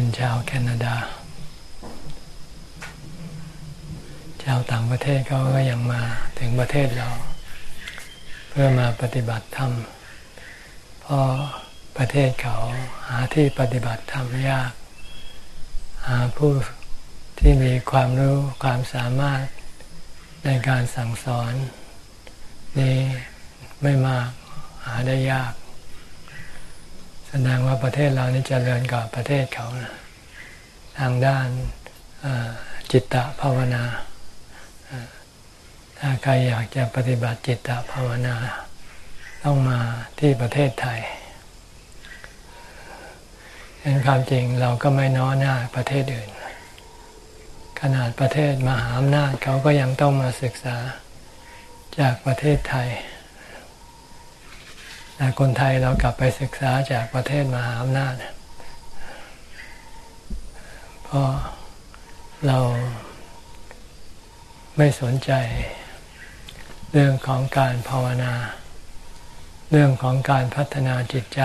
เป็นชาวแคนาดา ชาวต่างประเทศเขาก็ยังมาถึงประเทศเรา เพื่อมาปฏิบัติธรรม เพราะประเทศเขาหาที่ปฏิบัติธรรมยาก หาผู้ที่มีความรู้ความสามารถในการสั่งสอน นี่ไม่มากหาได้ยาก แสดงว่าประเทศเรานี่จเจริญกว่าประเทศเขานะทางด้านจิตตภาวนา ถ้าใครอยากจะปฏิบัติจิตตภาวนา ต้องมาที่ประเทศไทยเห็นความจริงเราก็ไม่น้อหน้าประเทศอื่น ขนาดประเทศมหาอำนาจเขาก็ยังต้องมาศึกษาจากประเทศไทย แต่คนไทยเรากลับไปศึกษาจากประเทศมหาอำนาจเพราะเราไม่สนใจเรื่องของการภาวนา เรื่องของการพัฒนาจิตใจ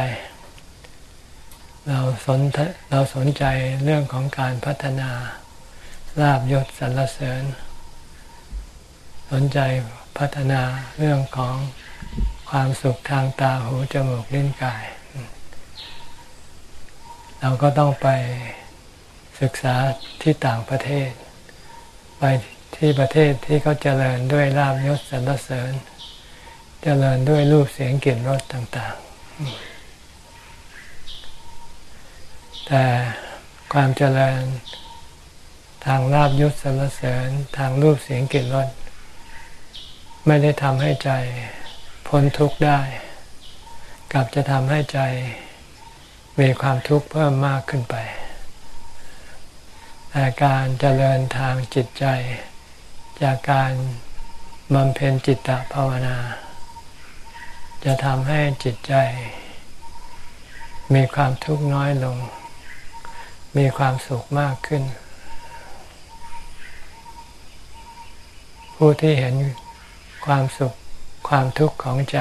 เราสนเราสนใจเรื่องของการพัฒนาลาบยศสรรเสริญ สนใจพัฒนาเรื่องของ ความสุขทางตาหูจมูกลิ้นกาย เราก็ต้องไปศึกษาที่ต่างประเทศ ไปที่ประเทศที่เขาเจริญด้วยลาบยศสรรเสริญ เจริญด้วยรูปเสียงกลิ่นรสต่าง ๆ แต่ความเจริญทางลาบยศสรรเสริญทางรูปเสียงกลิ่นรสไม่ได้ทำให้ใจ พ้นทุกข์ได้ กลับจะทำให้ใจมีความทุกข์เพิ่มมากขึ้นไปแต่การเจริญทางจิตใจ จากการบำเพ็ญจิตตภาวนา จะทำให้จิตใจ มีความทุกข์น้อยลง มีความสุขมากขึ้น ผู้ที่เห็นความสุข ความทุกข์ของใจ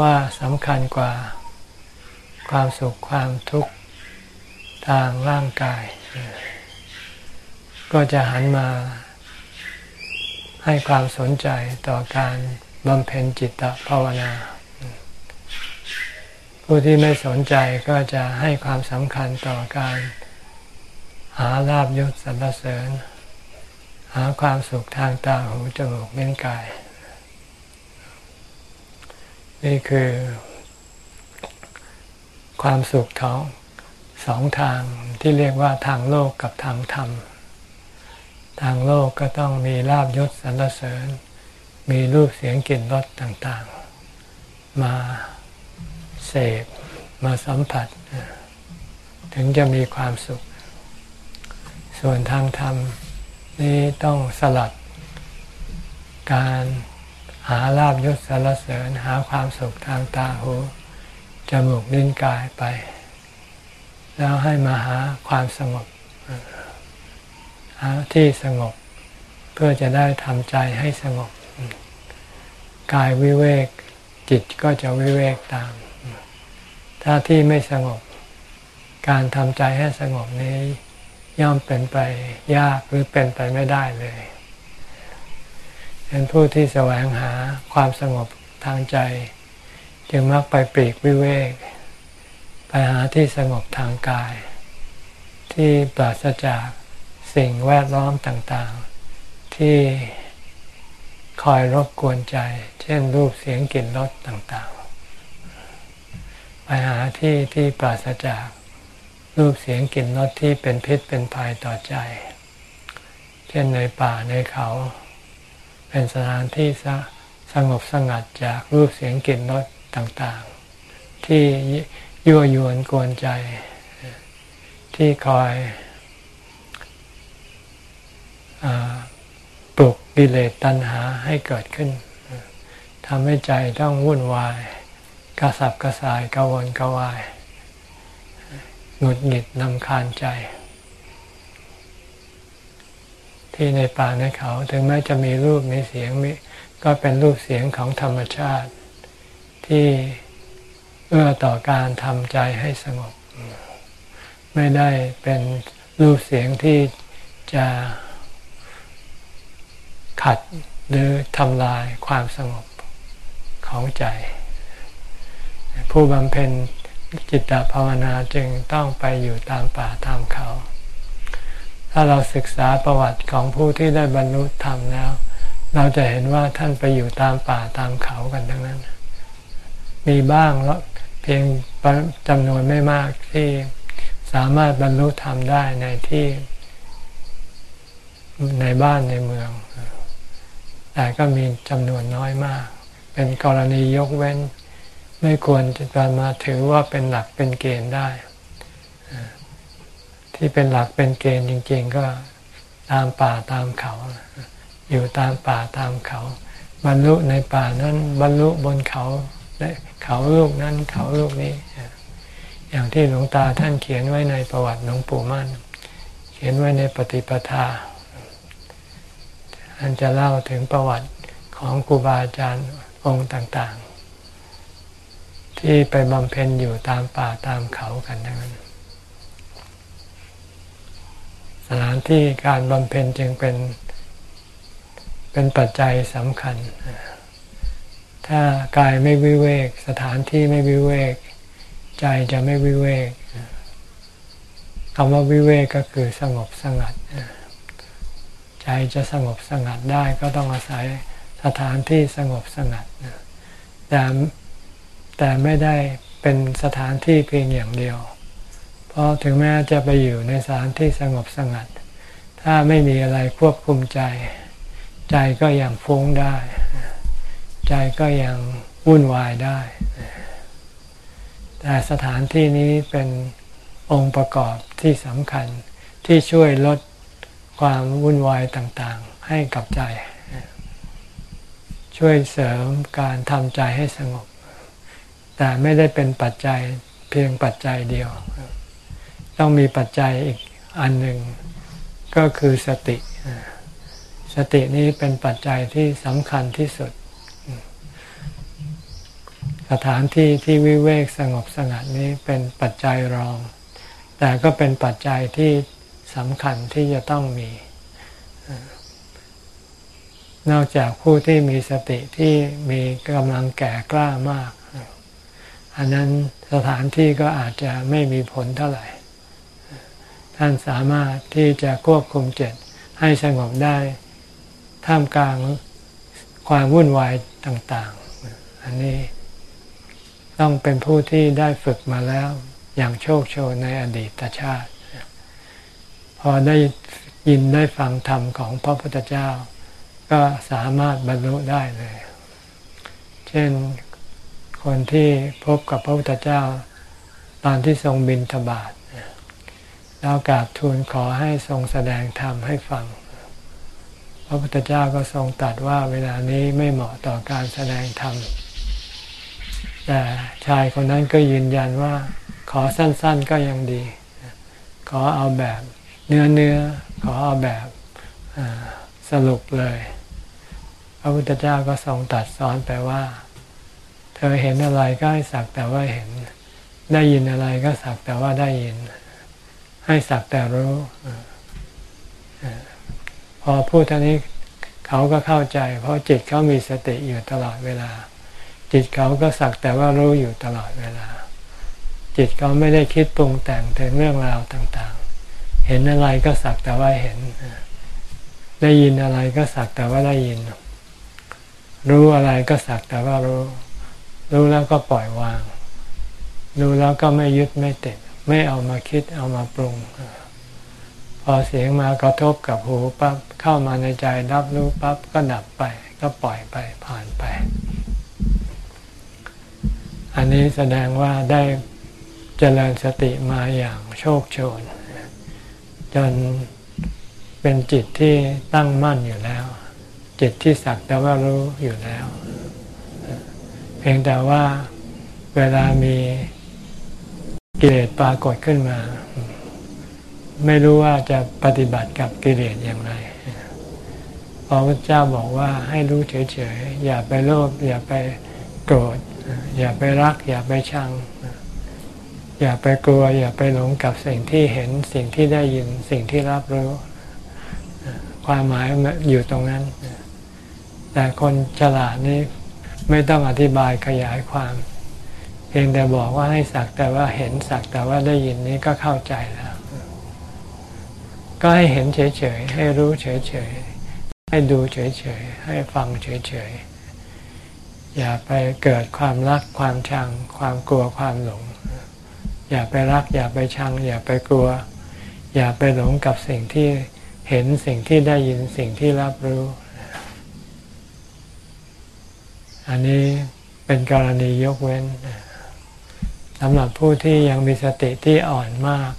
ว่าสำคัญกว่า ความสุขความทุกข์ทางร่างกาย ก็จะหันมาให้ความสนใจต่อการบำเพ็ญจิตภาวนา ผู้ที่ไม่สนใจก็จะให้ความสำคัญต่อการหาลาบยศสรรเสริญ หาความสุขทางตาหูจมูกเม้นกาย นี่คือความสุขท้องสองทางที่เรียกว่าทางโลกกับทางธรรม ทางโลกก็ต้องมีลาบยศสรรเสริญ มีรูปเสียงกลิ่นรสต่างๆ มาเสพมาสัมผัส ถึงจะมีความสุข ส่วนทางธรรมนี้ต้องสลัดการ หาลาบยศสารเสริญหาความสุขทางตาหูจมูกลิ้นกายไป แล้วให้มาหาความสงบหาที่สงบ เพื่อจะได้ทำใจให้สงบ กายวิเวกจิตก็จะวิเวกตาม ถ้าที่ไม่สงบ การทำใจให้สงบนี้ ย่อมเป็นไปยากหรือเป็นไปไม่ได้เลย เป็นผู้ที่แสวงหาความสงบทางใจ จึงมักไปปลีกวิเวก ไปหาที่สงบทางกาย ที่ปราศจากสิ่งแวดล้อมต่างๆ ที่คอยรบกวนใจ เช่นรูปเสียงกลิ่นรสต่างๆ ไปหาที่ที่ปราศจากรูปเสียงกลิ่นรสที่เป็นพิษเป็นภัยต่อใจ เช่นในป่าในเขา เป็นสถานที่สงบสงัดจากรูปเสียงกลิ่นรสต่างๆ ที่ยั่วยวนกวนใจ ที่คอยอปลุกกิเลสตัณหาให้เกิดขึ้นทำให้ใจต้องวุ่นวาย กระสับกระส่ายกระวนกระวาย หงุดหงิดนำคาญใจ ที่ในป่าในเขา ถึงแม้จะมีรูปมีเสียงมีก็เป็นรูปเสียงของธรรมชาติ ที่เอื้อต่อการทำใจให้สงบ ไม่ได้เป็นรูปเสียงที่จะขัดหรือทำลายความสงบของใจ ผู้บำเพ็ญจิตตภาวนาจึงต้องไปอยู่ตามป่าตามเขา ถ้าเราศึกษาประวัติของผู้ที่ได้บรรลุธรรมแล้ว เราจะเห็นว่าท่านไปอยู่ตามป่าตามเขากันทั้งนั้น มีบ้างแล้วเพียงจำนวนไม่มากที่สามารถบรรลุธรรมได้ในที่ในบ้านในเมือง แต่ก็มีจำนวนน้อยมาก เป็นกรณียกเว้น ไม่ควรจะมาถือว่าเป็นหลักเป็นเกณฑ์ได้ ที่เป็นหลักเป็นเกณฑ์จริง ๆ ก็ตามป่าตามเขา อยู่ตามป่าตามเขา บรรลุในป่านั้นบรรลุบนเขาเขาลูกนั้นเขาลูกนี้ อย่างที่หลวงตาท่านเขียนไว้ในประวัติหลวงปู่มั่น เขียนไว้ในปฏิปทาท่านจะเล่าถึงประวัติของครูบาอาจารย์องค์ต่าง ๆ ที่ไปบำเพ็ญอยู่ตามป่าตามเขากันทั้งนั้น สถานที่การบำเพ็ญจึงเป็น เป็นปัจจัยสำคัญ ถ้ากายไม่วิเวก สถานที่ไม่วิเวก ใจจะไม่วิเวกคำว่าวิเวกก็คือสงบสงัด ใจจะสงบสงัดได้ก็ต้องอาศัยสถานที่สงบสงัดแต่แต่ไม่ได้เป็นสถานที่เพียงอย่างเดียว เพราะถึงแม้จะไปอยู่ในสถานที่สงบสงัด ถ้าไม่มีอะไรควบคุมใจ ใจก็ยังฟุ้งได้ ใจก็ยังวุ่นวายได้ แต่สถานที่นี้เป็นองค์ประกอบที่สำคัญที่ช่วยลดความวุ่นวายต่างๆ ให้กับใจ ช่วยเสริมการทำใจให้สงบ แต่ไม่ได้เป็นปัจจัยเพียงปัจจัยเดียว ต้องมีปัจจัยอีกอันหนึ่งก็คือสติ สตินี้เป็นปัจจัยที่สำคัญที่สุด สถานที่ที่วิเวกสงบสงัดนี้เป็นปัจจัยรอง แต่ก็เป็นปัจจัยที่สำคัญที่จะต้องมี นอกจากผู้ที่มีสติที่มีกำลังแก่กล้ามาก อันนั้นสถานที่ก็อาจจะไม่มีผลเท่าไหร่ ท่านสามารถที่จะควบคุมจิตให้สงบได้ ท่ามกลางความวุ่นวายต่าง ๆ อันนี้ต้องเป็นผู้ที่ได้ฝึกมาแล้วอย่างโชคโชนในอดีตชาติ พอได้ยินได้ฟังธรรมของพระพุทธเจ้า ก็สามารถบรรลุได้เลย เช่นคนที่พบกับพระพุทธเจ้า ตอนที่ทรงบินทบาท แล้วกราบทูลขอให้ทรงแสดงธรรมให้ฟัง พระพุทธเจ้าก็ทรงตัดว่าเวลานี้ไม่เหมาะต่อการแสดงธรรม แต่ชายคนนั้นก็ยืนยันว่าขอสั้นๆก็ยังดี ขอเอาแบบเนื้อเนื้อขอเอาแบบสรุปเลย พระพุทธเจ้าก็ทรงตัดสอนไปว่า เธอเห็นอะไรก็ให้สักแต่ว่าเห็น ได้ยินอะไรก็สักแต่ว่าได้ยิน ให้สักแต่รู้พอพูดท่านี้เขาก็เข้าใจ เพราะจิตเขามีสติอยู่ตลอดเวลา จิตเขาก็สักแต่ว่ารู้อยู่ตลอดเวลา จิตเขาไม่ได้คิดปรุงแต่งถึงเรื่องราวต่างๆ เห็นอะไรก็สักแต่ว่าเห็น ได้ยินอะไรก็สักแต่ว่าได้ยิน รู้อะไรก็สักแต่ว่ารู้ รู้แล้วก็ปล่อยวาง รู้แล้วก็ไม่ยึดไม่ติด ไม่เอามาคิดเอามาปรุง พอเสียงมากระทบกับหูปั๊บเข้ามาในใจรับรู้ปั๊บก็ดับไป ก็ปล่อยไปผ่านไป อันนี้แสดงว่าได้เจริญสติมาอย่างโชคโชน จนเป็นจิตที่ตั้งมั่นอยู่แล้ว จิตที่สักแต่ว่ารู้อยู่แล้ว เพียงแต่ว่าเวลามี กิเลสปรากฏขึ้นมา ไม่รู้ว่าจะปฏิบัติกับกิเลสอย่างไรพระพุทธเจ้าบอกว่าให้รู้เฉยๆ อย่าไปโลภอย่าไปโกรธ อย่าไปรัก อย่าไปชัง อย่าไปกลัว อย่าไปหลงกับสิ่งที่เห็นสิ่งที่ได้ยินสิ่งที่รับรู้ ความหมายอยู่ตรงนั้น แต่คนฉลาดนี้ไม่ต้องอธิบายขยายความ พียงแต่บอกว่าให้สักแต่ว่าเห็นสักแต่ว่าได้ยินนี้ก็เข้าใจแล้ว ก็ให้เห็นเฉยๆ ให้รู้เฉยๆ ให้ดูเฉยๆ ให้ฟังเฉยๆ อย่าไปเกิดความรักความชัง ความกลัวความหลง อย่าไปรัก อย่าไปชัง อย่าไปกลัว อย่าไปหลงกับสิ่งที่เห็นสิ่งที่ได้ยินสิ่งที่รับรู้ อันนี้เป็นกรณียกเว้น สำหรับผู้ที่ยังมีสติที่อ่อนมาก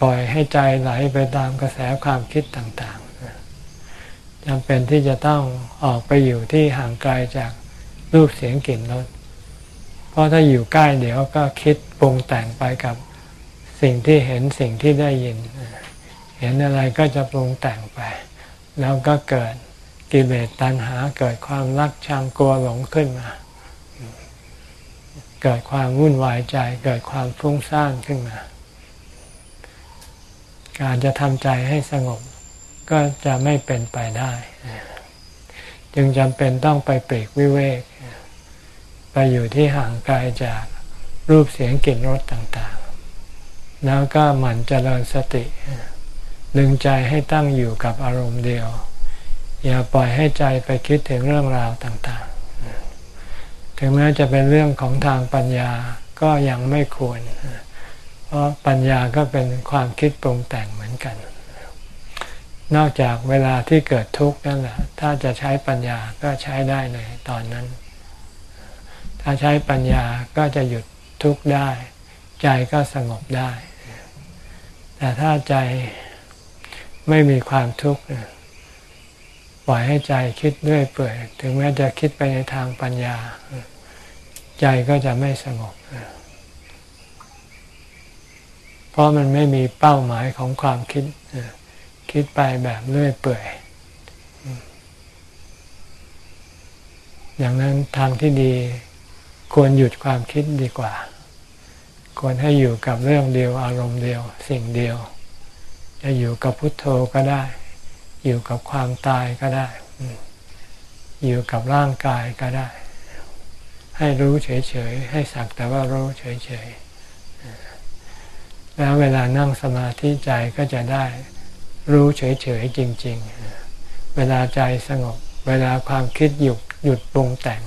ปล่อยให้ใจไหลไปตามกระแสความคิดต่างๆจำเป็นที่จะต้องออกไปอยู่ที่ห่างไกลจากรูปเสียงกลิ่นรสเพราะถ้าอยู่ใกล้เดี๋ยวก็คิดปรุงแต่งไปกับสิ่งที่เห็นสิ่งที่ได้ยิน เห็นอะไรก็จะปรุงแต่งไป แล้วก็เกิดกิเลสตัณหาเกิดความรักชังกลัวหลงขึ้นมา เกิดความวุ่นวายใจ เกิดความฟุ้งซ่านขึ้นมา การจะทำใจให้สงบก็จะไม่เป็นไปได้ จึงจำเป็นต้องไปปลีกวิเวก ไปอยู่ที่ห่างไกลจากรูปเสียงกลิ่นรสต่างๆ แล้วก็หมั่นเจริญสติ ดึงใจให้ตั้งอยู่กับอารมณ์เดียว อย่าปล่อยให้ใจไปคิดถึงเรื่องราวต่างๆ ถึงแม้จะเป็นเรื่องของทางปัญญาก็ยังไม่ควร เพราะปัญญาก็เป็นความคิดปรุงแต่งเหมือนกัน นอกจากเวลาที่เกิดทุกข์นั่นแหละ ถ้าจะใช้ปัญญาก็ใช้ได้ในตอนนั้น ถ้าใช้ปัญญาก็จะหยุดทุกข์ได้ ใจก็สงบได้ แต่ถ้าใจไม่มีความทุกข์ปล่อยให้ใจคิดด้วยเปื่อย ถึงแม้จะคิดไปในทางปัญญา ใจก็จะไม่สงบ เพราะมันไม่มีเป้าหมายของความคิด คิดไปแบบเลื่อยเปื่อย อย่างนั้นทางที่ดีควรหยุดความคิดดีกว่า ควรให้อยู่กับเรื่องเดียวอารมณ์เดียว สิ่งเดียว จะอยู่กับพุทโธก็ได้ อยู่กับความตายก็ได้ อยู่กับร่างกายก็ได้ ให้รู้เฉยๆ ให้สักแต่ว่ารู้เฉยๆ แล้วเวลานั่งสมาธิใจก็จะได้รู้เฉยๆ จริง ๆ เวลาใจสงบ เวลาความคิดหยุดหยุดปรุงแต่ง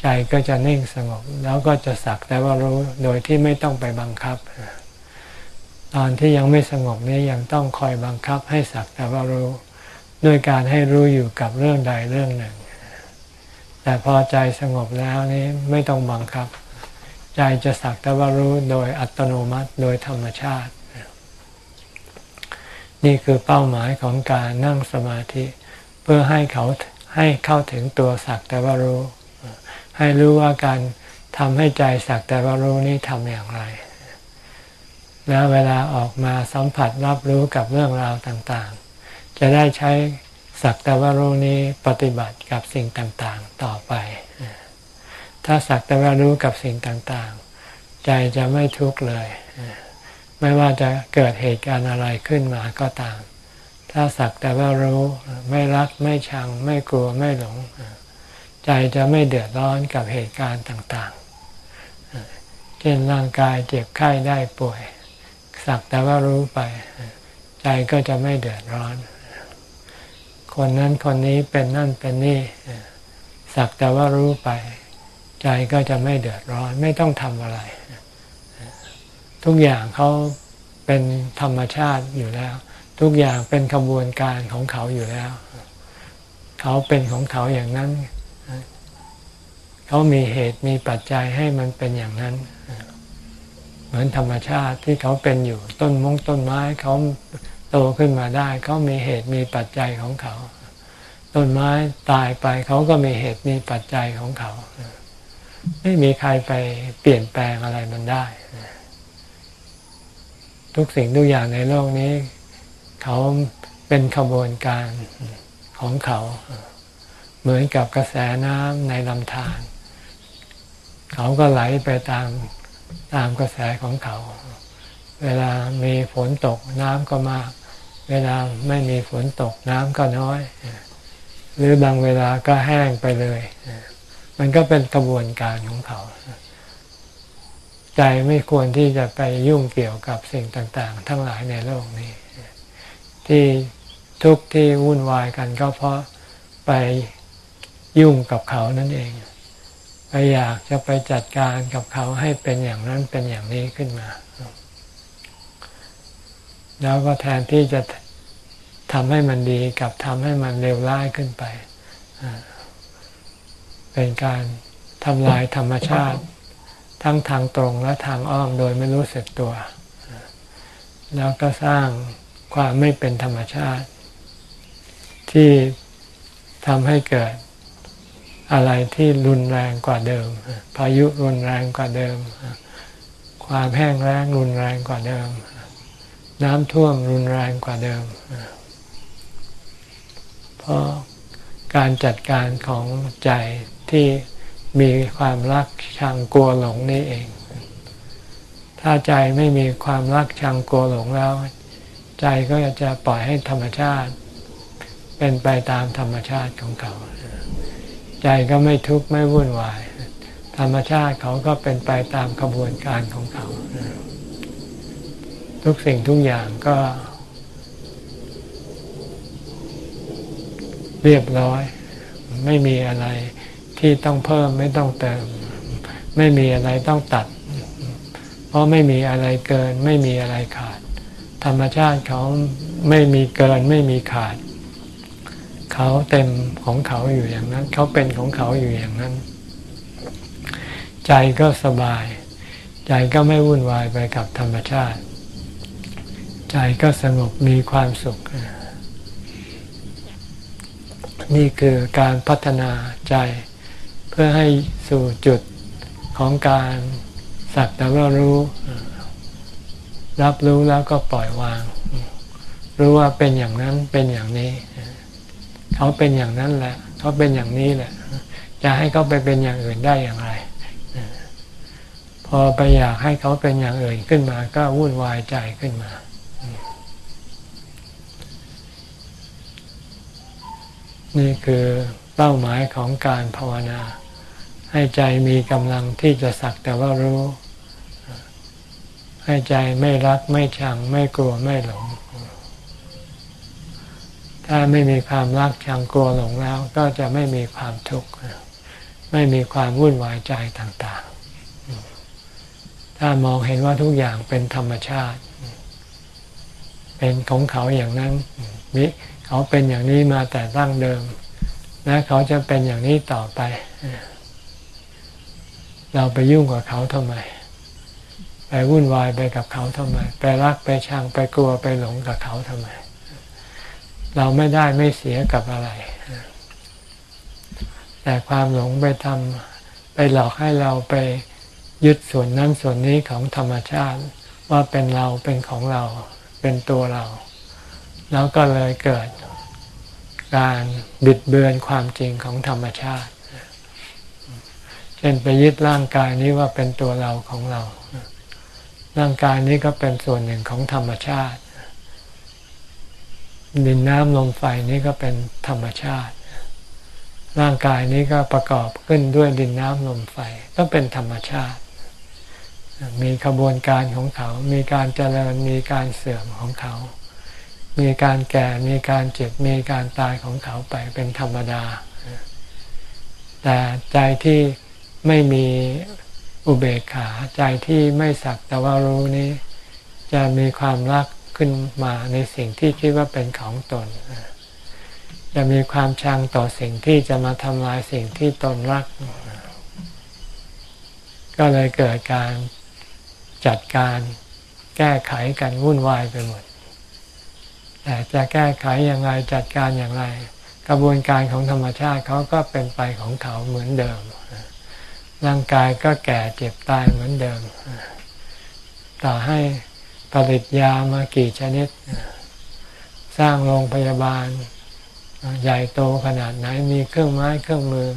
ใจก็จะนิ่งสงบ แล้วก็จะสักแต่ว่ารู้โดยที่ไม่ต้องไปบังคับ ตอนที่ยังไม่สงบนี้ยังต้องคอยบังคับให้สักแต่ว่ารู้ ด้วยการให้รู้อยู่กับเรื่องใดเรื่องหนึ่ง แต่พอใจสงบแล้วนี้ไม่ต้องบังคับ ใจจะสักแต่ว่ารู้โดยอัตโนมัติโดยธรรมชาติ นี่คือเป้าหมายของการนั่งสมาธิ เพื่อให้เขาให้เข้าถึงตัวสักแต่ว่ารู้ ให้รู้ว่าการทำให้ใจสักแต่ว่ารู้นี้ทำอย่างไร แล้วเวลาออกมาสัมผัสรับรู้กับเรื่องราวต่างๆ จะได้ใช้ สักแต่ว่ารู้นี้ปฏิบัติกับสิ่งต่างๆต่อไป ถ้าสักแต่ว่ารู้กับสิ่งต่างๆ ใจจะไม่ทุกข์เลย ไม่ว่าจะเกิดเหตุการณ์อะไรขึ้นมาก็ตาม ถ้าสักแต่ว่ารู้ไม่รักไม่ชัง ไม่กลัวไม่หลง ใจจะไม่เดือดร้อนกับเหตุการณ์ต่างๆ เช่นร่างกายเจ็บไข้ได้ป่วย สักแต่ว่ารู้ไป ใจก็จะไม่เดือดร้อน คนนั้นคนนี้เป็นนั่นเป็นนี่สักแต่ว่ารู้ไป ใจก็จะไม่เดือดร้อน ไม่ต้องทำอะไร ทุกอย่างเขาเป็นธรรมชาติอยู่แล้ว ทุกอย่างเป็นขบวนการของเขาอยู่แล้ว เขาเป็นของเขาอย่างนั้น เขามีเหตุมีปัจจัยให้มันเป็นอย่างนั้น เหมือนธรรมชาติที่เขาเป็นอยู่ต้นมงต้นไม้เขา ตขึ้นมาได้เขามีเหตุมีปัจจัยของเขา ต้นไม้ตายไปเขาก็มีเหตุมีปัจจัยของเขา ไม่มีใครไปเปลี่ยนแปลงอะไรมันได้ ทุกสิ่งทุกอย่างในโลกนี้ เขาเป็นขบวนการของเขา เหมือนกับกระแสน้ำในลำธารเขาก็ไหลไปตามตามกระแสของเขา เวลามีฝนตกน้ำก็มาก เวลาไม่มีฝนตกน้ำก็น้อย หรือบางเวลาก็แห้งไปเลย มันก็เป็นกระบวนการของเขา ใจไม่ควรที่จะไปยุ่งเกี่ยวกับสิ่งต่าง ๆ ทั้งหลายในโลกนี้ ที่ทุกที่วุ่นวายกันก็เพราะไปยุ่งกับเขานั่นเองไปอยากจะไปจัดการกับเขาให้เป็นอย่างนั้นเป็นอย่างนี้ขึ้นมา แล้วก็แทนที่จะทำให้มันดีกับทำให้มันเลวร้ายขึ้นไป เป็นการทำลายธรรมชาติ ทั้งทางตรงและทางอ้อมโดยไม่รู้สึกตัว แล้วก็สร้างความไม่เป็นธรรมชาติ ที่ทำให้เกิดอะไรที่รุนแรงกว่าเดิม พายุรุนแรงกว่าเดิม ความแห้งแล้งรุนแรงกว่าเดิม น้ำท่วมรุนแรงกว่าเดิม เพราะการจัดการของใจที่มีความรักชังกลัวหลงนี่เอง ถ้าใจไม่มีความรักชังกลัวหลงแล้ว ใจก็จะปล่อยให้ธรรมชาติ เป็นไปตามธรรมชาติของเขา ใจก็ไม่ทุกข์ไม่วุ่นวาย ธรรมชาติเขาก็เป็นไปตามกระบวนการของเขา ทุกสิ่งทุกอย่างก็ เรียบร้อย ไม่มีอะไรที่ต้องเพิ่มไม่ต้องเติม ไม่มีอะไรต้องตัด เพราะไม่มีอะไรเกิน ไม่มีอะไรขาด ธรรมชาติเขาไม่มีเกินไม่มีขาด เขาเต็มของเขาอยู่อย่างนั้น เขาเป็นของเขาอยู่อย่างนั้น ใจก็สบาย ใจก็ไม่วุ่นวายไปกับธรรมชาติ ใจก็สงบมีความสุข นี่คือการพัฒนาใจเพื่อให้สู่จุดของการสักแต่ว่ารู้ รับรู้แล้วก็ปล่อยวาง รู้ว่าเป็นอย่างนั้นเป็นอย่างนี้ เขาเป็นอย่างนั้นแหละ เขาเป็นอย่างนี้แหละ จะให้เขาไปเป็นอย่างอื่นได้อย่างไรพอไปอยากให้เขาเป็นอย่างอื่นขึ้นมา ก็วุ่นวายใจขึ้นมา นี่คือเป้าหมายของการภาวนา ให้ใจมีกำลังที่จะสักแต่ว่ารู้ ให้ใจไม่รักไม่ชัง ไม่กลัวไม่หลง ถ้าไม่มีความรักชังกลัวหลงแล้ว ก็จะไม่มีความทุกข์ไม่มีความวุ่นวายใจต่างๆ ถ้ามองเห็นว่าทุกอย่างเป็นธรรมชาติ เป็นของเขาอย่างนั้นมิ เขาเป็นอย่างนี้มาแต่ตั้งเดิม และเขาจะเป็นอย่างนี้ต่อไป เราไปยุ่งกับเขาทำไม ไปวุ่นวายไปกับเขาทำไม ไปรักไปชังไปกลัวไปหลงกับเขาทำไม เราไม่ได้ไม่เสียกับอะไร แต่ความหลงไปทำไปหลอกให้เราไปยึดส่วนนั้นส่วนนี้ของธรรมชาติ ว่าเป็นเราเป็นของเราเป็นตัวเรา แล้วก็เลยเกิดการบิดเบือนความจริงของธรรมชาติ เช่นไปยึดร่างกายนี้ว่าเป็นตัวเราของเรา ร่างกายนี้ก็เป็นส่วนหนึ่งของธรรมชาติ ดินน้ำลมไฟนี้ก็เป็นธรรมชาติ ร่างกายนี้ก็ประกอบขึ้นด้วยดินน้ำลมไฟก็เป็นธรรมชาติ มีขบวนการของเขา มีการเจริญ มีการเสื่อมของเขา มีการแก่มีการเจ็บมีการตายของเขาไปเป็นธรรมดา แต่ใจที่ไม่มีอุเบกขาใจที่ไม่สักแต่ว่ารู้นี้ จะมีความรักขึ้นมาในสิ่งที่คิดว่าเป็นของตน จะมีความชังต่อสิ่งที่จะมาทำลายสิ่งที่ตนรัก ก็เลยเกิดการจัดการแก้ไขกันวุ่นวายไปหมด แต่จะแก้ไขอย่างไรจัดการอย่างไร กระบวนการของธรรมชาติเขาก็เป็นไปของเขาเหมือนเดิม ร่างกายก็แก่เจ็บตายเหมือนเดิม ต่อให้ผลิตยามากี่ชนิด สร้างโรงพยาบาล ใหญ่โตขนาดไหนมีเครื่องไม้เครื่องมือ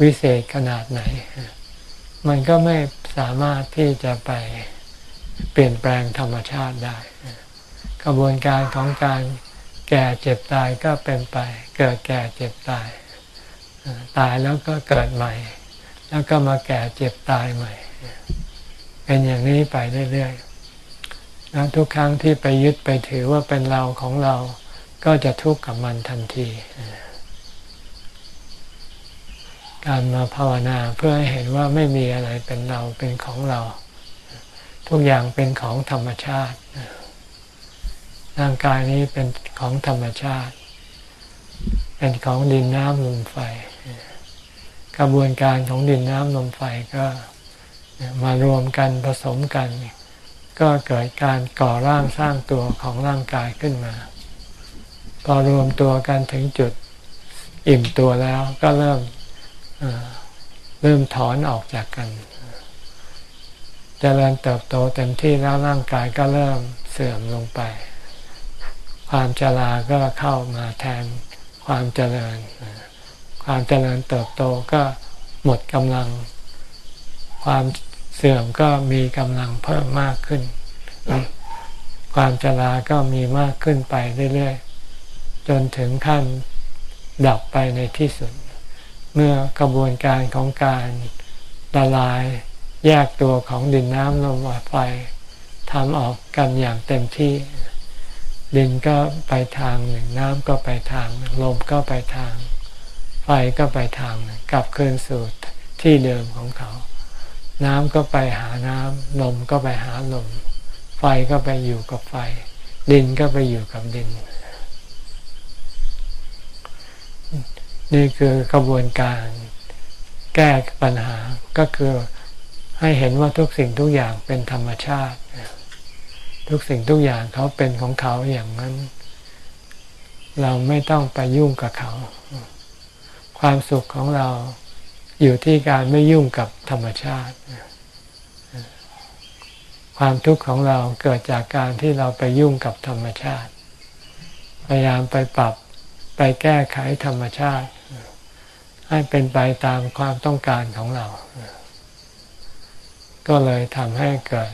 วิเศษขนาดไหน มันก็ไม่สามารถที่จะไปเปลี่ยนแปลงธรรมชาติได้ กระบวนการของการแก่เจ็บตายก็เป็นไป เกิดแก่เจ็บตาย ตายแล้วก็เกิดใหม่ แล้วก็มาแก่เจ็บตายใหม่ เป็นอย่างนี้ไปเรื่อยๆแล้วทุกครั้งที่ไปยึดไปถือว่าเป็นเราของเรา ก็จะทุกข์กับมันทันที การมาภาวนาเพื่อให้เห็นว่าไม่มีอะไรเป็นเราเป็นของเรา ทุกอย่างเป็นของธรรมชาติ ร่างกายนี้เป็นของธรรมชาติ เป็นของดินน้ำลมไฟ กระบวนการของดินน้ำลมไฟก็มารวมกันผสมกัน ก็เกิดการก่อร่างสร้างตัวของร่างกายขึ้นมา พอรวมตัวกันถึงจุดอิ่มตัวแล้วก็เริ่มเริ่มถอนออกจากกันจเจริญเติบโตเต็มที่แล้วร่างกายก็เริ่มเสื่อมลงไป ความชราก็เข้ามาแทนความเจริญ ความเจริญเติบโตก็หมดกำลัง ความเสื่อมก็มีกำลังเพิ่มมากขึ้น ความชราก็มีมากขึ้นไปเรื่อยๆ จนถึงขั้นดับไปในที่สุด เมื่อกระบวนการของการละลายแยกตัวของดินน้ำลมไฟทำออกกันอย่างเต็มที่ ดินก็ไปทางหนึ่ง น้ำก็ไปทางลมก็ไปทาง ไฟก็ไปทางกลับคืนสู่ที่เดิมของเขา น้ำก็ไปหาน้ำลมก็ไปหาลม ไฟก็ไปอยู่กับไฟ ดินก็ไปอยู่กับดิน นี่คือกระบวนการแก้ปัญหาก็คือให้เห็นว่าทุกสิ่งทุกอย่างเป็นธรรมชาติ ทุกสิ่งทุกอย่างเขาเป็นของเขาอย่างนั้น เราไม่ต้องไปยุ่งกับเขา ความสุขของเราอยู่ที่การไม่ยุ่งกับธรรมชาติ ความทุกข์ของเราเกิดจากการที่เราไปยุ่งกับธรรมชาติ พยายามไปปรับไปแก้ไขธรรมชาติ ให้เป็นไปตามความต้องการของเรา ก็เลยทำให้เกิด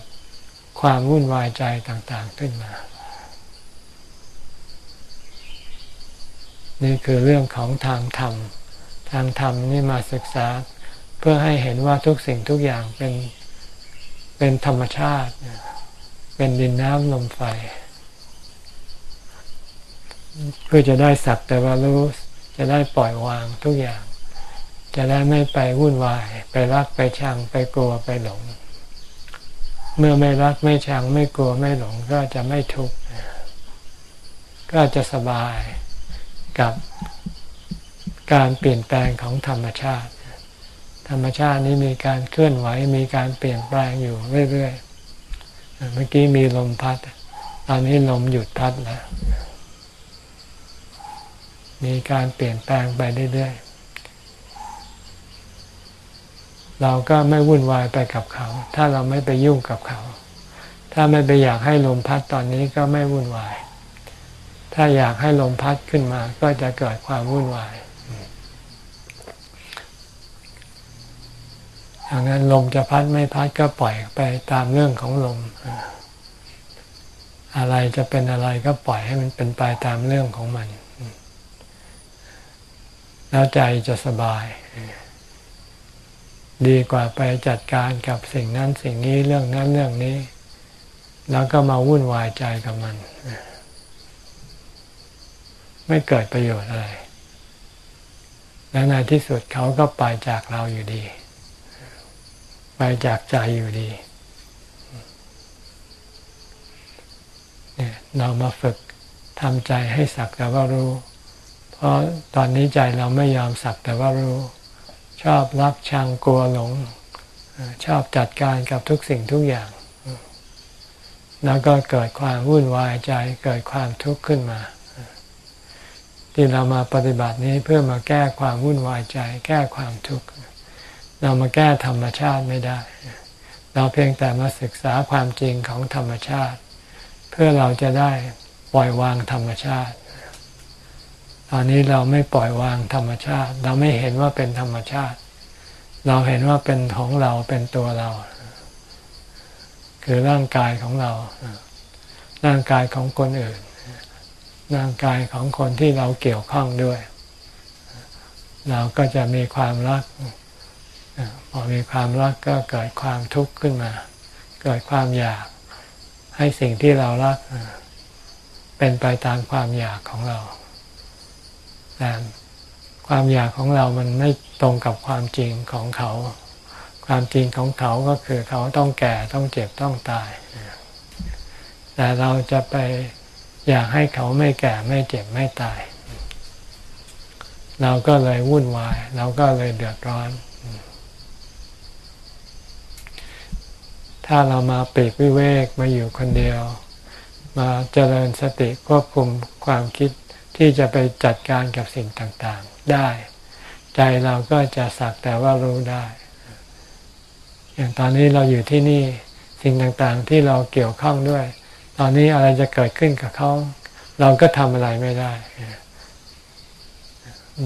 ความวุ่นวายใจต่างๆขึ้นมา นี่คือเรื่องของทางธรรม ทางธรรมนี่มาศึกษา เพื่อให้เห็นว่าทุกสิ่งทุกอย่างเป็นเป็นธรรมชาติ เป็นดินน้ำลมไฟ เพื่อจะได้สักแต่ว่ารู้จะได้ปล่อยวางทุกอย่าง จะได้ไม่ไปวุ่นวาย ไปรักไปชังไปกลัวไปหลง เมื่อไม่รักไม่ชังไม่กลัวไม่หลงก็จะไม่ทุกข์ก็จะสบายกับการเปลี่ยนแปลงของธรรมชาติ ธรรมชาตินี้มีการเคลื่อนไหวมีการเปลี่ยนแปลงอยู่เรื่อยๆเมื่อกี้มีลมพัด ตอนนี้ลมหยุดพัดแล้วมีการเปลี่ยนแปลงไปเรื่อยๆ เราก็ไม่วุ่นวายไปกับเขา ถ้าเราไม่ไปยุ่งกับเขา ถ้าไม่ไปอยากให้ลมพัดตอนนี้ก็ไม่วุ่นวาย ถ้าอยากให้ลมพัดขึ้นมา ก็จะเกิดความวุ่นวายอย่างนั้นลมจะพัดไม่พัดก็ปล่อยไปตามเรื่องของลม อะไรจะเป็นอะไรก็ปล่อยให้มันเป็นไปตามเรื่องของมัน แล้วใจจะสบาย ดีกว่าไปจัดการกับสิ่งนั้นสิ่งนี้เรื่องนั้นเรื่องนี้ แล้วก็มาวุ่นวายใจกับมัน ไม่เกิดประโยชน์อะไร และในที่สุดเขาก็ไปจากเราอยู่ดี ไปจากใจอยู่ดีเนี่ยเรามาฝึกทำใจให้สักแต่ว่ารู้ เพราะตอนนี้ใจเราไม่ยอมสักแต่ว่ารู้ ชอบรักชังกลัวหลง ชอบจัดการกับทุกสิ่งทุกอย่าง แล้วก็เกิดความวุ่นวายใจเกิดความทุกข์ขึ้นมา ที่เรามาปฏิบัตินี้เพื่อมาแก้ความวุ่นวายใจ แก้ความทุกข์เรามาแก้ธรรมชาติไม่ได้ เราเพียงแต่มาศึกษาความจริงของธรรมชาติ เพื่อเราจะได้ปล่อยวางธรรมชาติ อนนี้เราไม่ปล่อยวางธรรมชาติ เราไม่เห็นว่าเป็นธรรมชาติ เราเห็นว่าเป็นของเราเป็นตัวเรา คือร่างกายของเรา ร่างกายของคนอื่น ร่างกายของคนที่เราเกี่ยวข้องด้วย เราก็จะมีความรักพอมีความรักก็เกิดความทุกข์ขึ้นมา เกิดความอยากให้สิ่งที่เรารัก เป็นไปตามความอยากของเรา แต่ความอยากของเรามันไม่ตรงกับความจริงของเขา ความจริงของเขาก็คือเขาต้องแก่ต้องเจ็บต้องตาย แต่เราจะไปอยากให้เขาไม่แก่ไม่เจ็บไม่ตาย เราก็เลยวุ่นวาย เราก็เลยเดือดร้อน ถ้าเรามาปีกวิเวกมาอยู่คนเดียว มาเจริญสติควบคุมความคิด ที่จะไปจัดการกับสิ่งต่างๆได้ ใจเราก็จะสักแต่ว่ารู้ได้ อย่างตอนนี้เราอยู่ที่นี่สิ่งต่างๆที่เราเกี่ยวข้องด้วย ตอนนี้อะไรจะเกิดขึ้นกับเขาเราก็ทำอะไรไม่ได้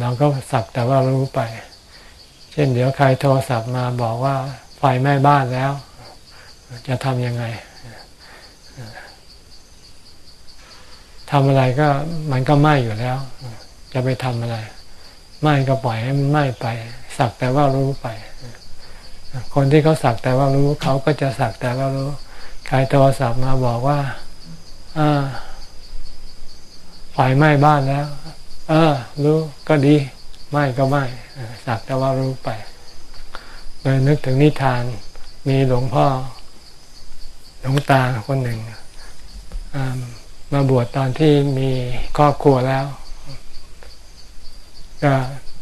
เราก็สักแต่ว่ารู้ไป เช่นเดี๋ยวใครโทรศัพท์มาบอกว่าไฟไหม้บ้านแล้ว จะทำยังไง ทำอะไรก็มันก็ไหม้อยู่แล้ว จะไปทำอะไรไหม้ก็ปล่อยให้มันไหม้ไป สักแต่ว่ารู้ไป คนที่เขาสักแต่ว่ารู้เขาก็จะสักแต่ว่ารู้ใครโทรศัพท์มาบอกว่าอ่าไฟไหม้บ้านแล้ว เออ รู้ก็ดีไหม้ก็ไหม้สักแต่ว่ารู้ไปเลยนึกถึงนิทาน มีหลวงพ่อ หลวงตาคนหนึ่งอ่า มาบวชตอนที่มีครอบครัวแล้ว ก็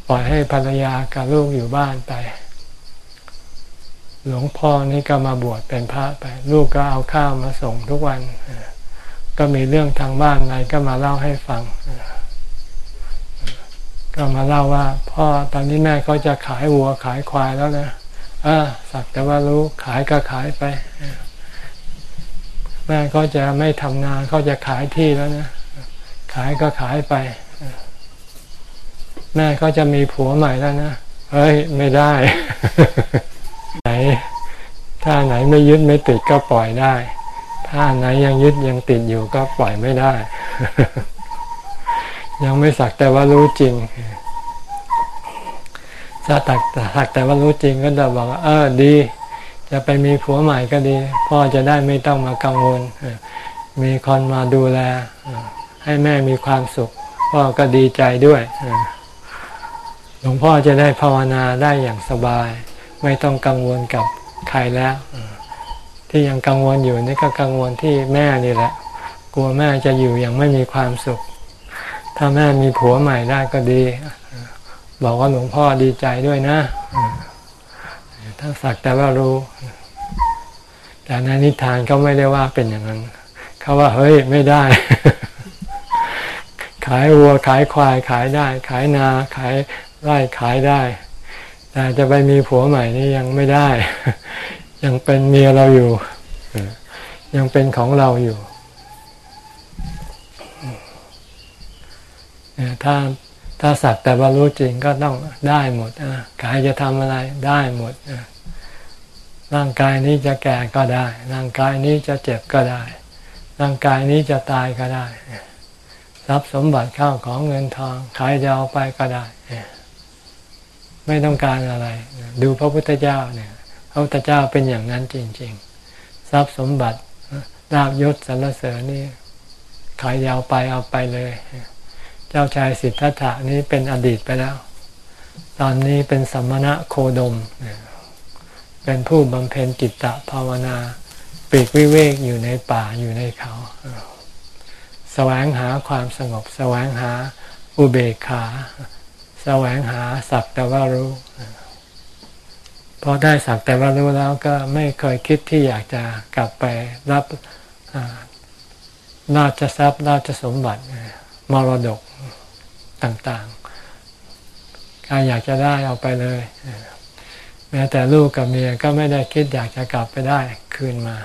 ปล่อยให้ภรรยากับลูกอยู่บ้านไป หลวงพ่อนี่ก็มาบวชเป็นพระไป ลูกก็เอาข้าวมาส่งทุกวัน ก็มีเรื่องทางบ้านอะไรก็มาเล่าให้ฟัง ก็มาเล่าว่า พ่อตอนนี้แม่ก็จะขายวัวขายควายแล้วนะเออสักแต่ว่ารู้ขายก็ขายไป แม่ก็จะไม่ทำงานก็จะขายที่แล้วนะ ขายก็ขายไป แม่ก็จะมีผัวใหม่แล้วนะ เฮ้ย ไม่ได้ ไหน ถ้าไหนไม่ยึดไม่ติดก็ปล่อยได้ ถ้าไหนยังยึดยังติดอยู่ก็ปล่อยไม่ได้ ยังไม่สักแต่ว่ารู้จริงถ้าตักแต่ว่ารู้จริงก็จะบอกว่าเออดี จะไปมีผัวใหม่ก็ดี พ่อจะได้ไม่ต้องมากังวล มีคนมาดูแล ให้แม่มีความสุข พ่อก็ดีใจด้วยหลวงพ่อจะได้ภาวนาได้อย่างสบาย ไม่ต้องกังวลกับใครแล้วที่ยังกังวลอยู่นี่ก็กังวลที่แม่นี่แหละ กลัวแม่จะอยู่อย่างไม่มีความสุข ถ้าแม่มีผัวใหม่ได้ก็ดี บอกว่าหลวงพ่อดีใจด้วยนะ สักแต่ว่ารู้ แต่ในนิทานเขาไม่ได้ว่าเป็นอย่างนั้นเขาว่าเฮ้ยไม่ได้ ขายวัวขายควายขายได้ ขายนาขายไร่ขายได้ แต่จะไปมีผัวใหม่นี่ยังไม่ได้ ยังเป็นเมียเราอยู่ ยังเป็นของเราอยู่ถ้าถ้าสักแต่ว่ารู้จริงก็ต้องได้หมดกายจะทำอะไรได้หมด ร่างกายนี้จะแก่ก็ได้ ร่างกายนี้จะเจ็บก็ได้ ร่างกายนี้จะตายก็ได้ ทรัพย์สมบัติข้าวของเงินทองขายจะเอาไปก็ได้ ไม่ต้องการอะไร ดูพระพุทธเจ้าเนี่ย พระพุทธเจ้าเป็นอย่างนั้นจริง ๆ ทรัพย์สมบัติลาบยศสรรเสริญนี่ขายยาวไปเอาไปเลย เจ้าชายสิทธัตถะนี้เป็นอดีตไปแล้ว ตอนนี้เป็นสมณะโคดมเป็นผู้บำเพ็ญจิตตภาวนาปีกวิเวกอยู่ในป่าอยู่ในเขาแสวงหาความสงบ แสวงหาอุเบกขา แสวงหาสักแต่ว่ารู้พอได้สักแต่ว่ารู้แล้วก็ไม่เคยคิดที่อยากจะกลับไปรับราชทรัพย์ราชสมบัติมรดกต่างๆการอยากจะได้เอาไปเลย ม้แต่ลูกกับเมียก็ไม่ได้คิดอยากจะกลับไปได้คืนมา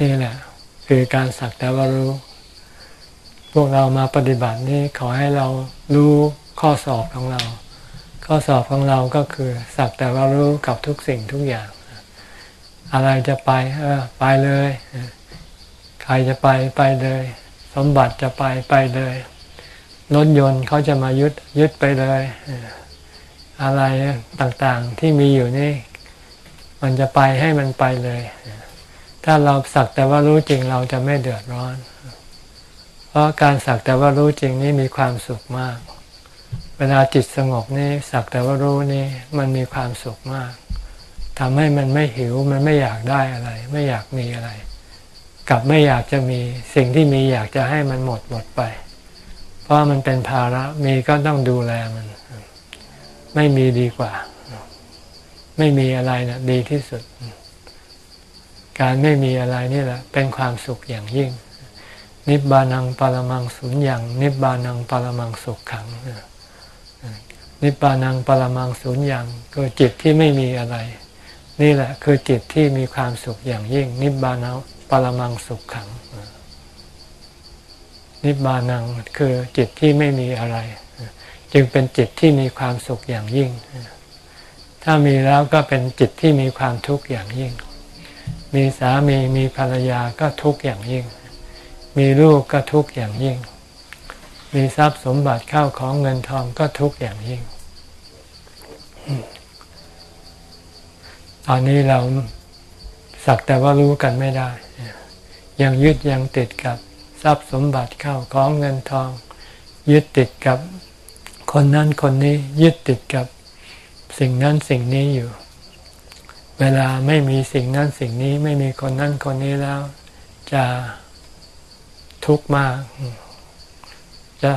นี่แหละ คือการสักแต่ว่ารู้ พวกเรามาปฏิบัตินี่ขอให้เรารู้ข้อสอบของเรา ข้อสอบของเราก็คือ สักแต่ว่ารู้กับทุกสิ่งทุกอย่าง อะไรจะไปเออไปเลย ใครจะไปไปเลย สมบัติจะไปไปเลย รถยนต์เขาจะมายึดยึดไปเลย อะไรต่างๆที่มีอยู่นี่ มันจะไปให้มันไปเลย ถ้าเราสักแต่ว่ารู้จริงเราจะไม่เดือดร้อน เพราะการสักแต่ว่ารู้จริงนี่มีความสุขมาก เวลาจิตสงบนี่สักแต่ว่ารู้นี่มันมีความสุขมากทำให้มันไม่หิวมันไม่อยากได้อะไร ไม่อยากมีอะไร กลับไม่อยากจะมีสิ่งที่มีอยากจะให้มันหมดหมดไป เพราะมันเป็นภาระมีก็ต้องดูแลมัน ไม่มีดีกว่า ไม่มีอะไรนะดีที่สุด การไม่มีอะไรนี่แหละ เป็นความสุขอย่างยิ่ง นิบานังปรมังสุญญ์ยังนิบานังปรมังสุขขังนิบานังปรมังสุญญ์คือจิตที่ไม่มีอะไร นี่แหละ คือจิตที่มีความสุขอย่างยิ่ง นิบานังปรมังสุขขัง นิบานังคือจิตที่ไม่มีอะไร จึงเป็นจิตที่มีความสุขอย่างยิ่ง ถ้ามีแล้วก็เป็นจิตที่มีความทุกข์อย่างยิ่ง มีสามีมีภรรยาก็ทุกข์อย่างยิ่ง มีลูกก็ทุกข์อย่างยิ่ง มีทรัพย์สมบัติเข้าของเงินทองก็ทุกข์อย่างยิ่งตอนนี้เราสักแต่ว่ารู้กันไม่ได้ ยังยึดยังติดกับ ทรัพย์สมบัติเข้าของเงินทอง ยึดติดกับคนนั้นคนนี้ยึดติดกับสิ่งนั้นสิ่งนี้อยู่ เวลาไม่มีสิ่งนั้นสิ่งนี้ไม่มีคนนั้นคนนี้แล้ว จะทุกข์มาก จะ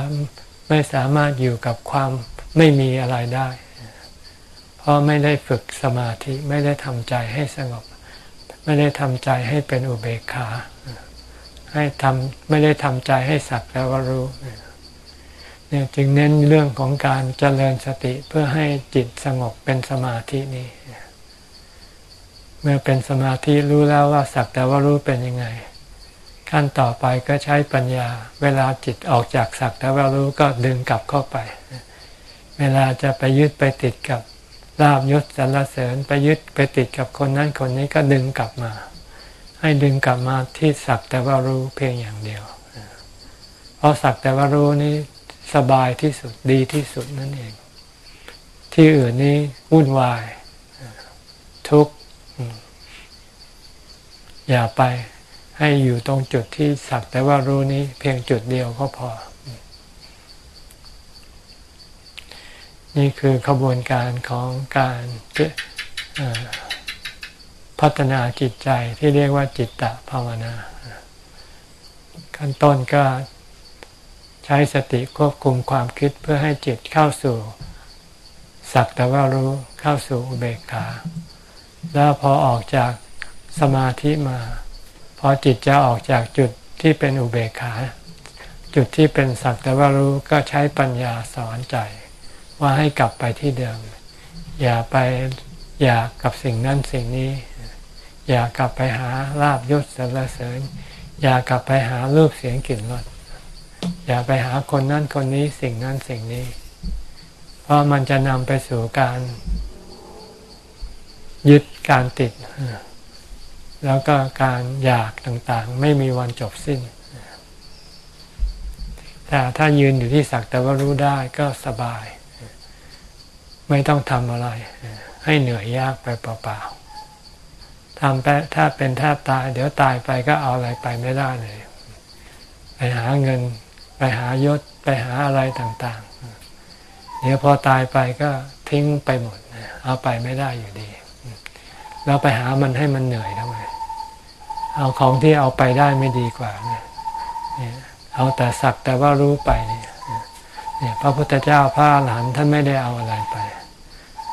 ไม่สามารถอยู่กับความไม่มีอะไรได้ เพราะไม่ได้ฝึกสมาธิไม่ได้ทำใจให้สงบ ไม่ได้ทำใจให้เป็นอุเบกขา ให้ทำไม่ได้ทำใจให้สักแล้วก็รู้เนี่ยจึงเน้นเรื่องของการเจริญสติเพื่อให้จิตสงบเป็นสมาธินี้ เมื่อเป็นสมาธิรู้แล้วว่าสักแต่ว่ารู้เป็นยังไง ขั้นต่อไปก็ใช้ปัญญา เวลาจิตออกจากสักแต่ว่ารู้ก็ดึงกลับเข้าไป เวลาจะไปยึดไปติดกับลาบยศสรรเสริญไปยึดไปติดกับคนนั้นคนนี้ก็ดึงกลับมา ให้ดึงกลับมาที่สักแต่ว่ารู้เพียงอย่างเดียว เพราะสักแต่ว่ารู้นี้สบายที่สุดดีที่สุดนั่นเอง ที่อื่นนี้วุ่นวาย ทุกข์อย่าไปให้อยู่ตรงจุดที่สักแต่ว่ารู้นี้เพียงจุดเดียวก็พอ นี่คือขบวนการของการ พัฒนาจิตใจที่เรียกว่าจิตตภาวนา ขั้นต้นก็ใช้สติควบคุมความคิดเพื่อให้จิตเข้าสู่ สักแต่ว่ารู้เข้าสู่อุเบกขา แล้วพอออกจากสมาธิมา พอจิตจะออกจากจุดที่เป็นอุเบกขา จุดที่เป็นสักแต่ว่ารู้ก็ใช้ปัญญาสอนใจ ว่าให้กลับไปที่เดิม อย่าไปอยากกับสิ่งนั้นสิ่งนี้ อย่ากลับไปหาลาบยศสรรเสริญ อย่ากลับไปหารูปเสียงกลิ่นรสอย่าไปหาคนนั้นคนนี้สิ่งนั้นสิ่งนี้ เพราะมันจะนำไปสู่การยึดการติด แล้วก็การอยากต่างๆ ไม่มีวันจบสิ้น แต่ถ้ายืนอยู่ที่สักแต่ว่ารู้ได้ก็สบาย ไม่ต้องทำอะไร ให้เหนื่อยยากไปเปล่าๆ ทำถ้าเป็นแทบตาย เดี๋ยวตายไปก็เอาอะไรไปไม่ได้เลย ไปหาเงิน ไปหายศไปหาอะไรต่างๆ เดี๋ยวพอตายไปก็ทิ้งไปหมด เอาไปไม่ได้อยู่ดี เราไปหามันให้มันเหนื่อยทำไมเอาของที่เอาไปได้ไม่ดีกว่าเนี่ยเอาแต่สักแต่ว่ารู้ไปเนี่ยเนี่ยพระพุทธเจ้าพระอรหันต์ท่านไม่ได้เอาอะไรไป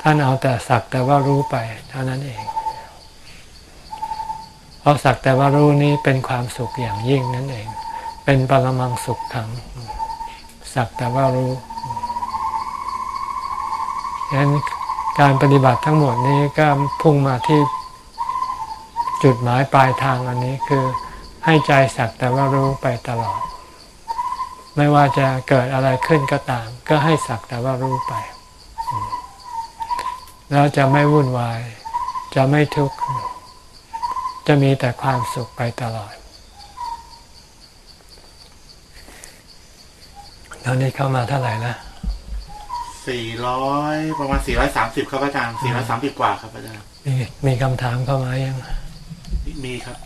ท่านเอาแต่สักแต่ว่ารู้ไปเท่านั้นเอง ราะสักแต่ว่ารู้นี้เป็นความสุขอย่างยิ่งนั่นเอง เป็นปรมังสุขขัง สักแต่ว่ารู้ฉะนั้นการปฏิบัติทั้งหมดนี้ก็พุ่งมาที่จุดหมายปลายทางอันนี้คือให้ใจสักแต่ว่ารู้ไปตลอด ไม่ว่าจะเกิดอะไรขึ้นก็ตาม ก็ให้สักแต่ว่ารู้ไป แล้วจะไม่วุ่นวาย จะไม่ทุกข์ จะมีแต่ความสุขไปตลอดตอนนี้เข้ามาเท่าไหร่ละสี่ร้อยประมาณสี่ร้อยสามสิบครับอาจารย์สี่ร้อยสามสิบกว่าครับอาจารย์มีมีคำถามเข้ามายัง มีครับ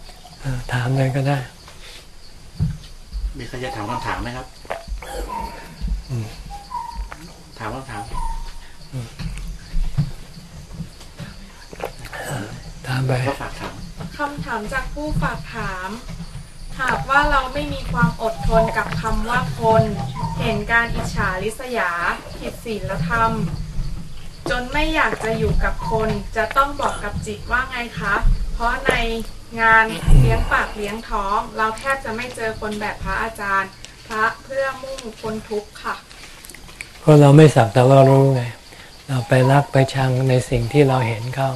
ถามเลยก็ได้ มีใครจะถามคำถามไหมครับถามคำถามถามไปก็ฝากถาม คำถามจากผู้ฝากถาม หากว่าเราไม่มีความอดทนกับคำว่าคน เห็นการอิจฉาริษยา ผิดศีลธรรม จนไม่อยากจะอยู่กับคน จะต้องบอกกับจิตว่าไงคะ เพราะในงานเลี้ยงปากเลี้ยงท้อง เราแทบจะไม่เจอคนแบบพระอาจารย์ พระเพื่อมุ่งคนทุกข์ค่ะเพราะเราไม่สักแต่ว่ารู้ไง เราไปรักไปชังในสิ่งที่เราเห็นเขา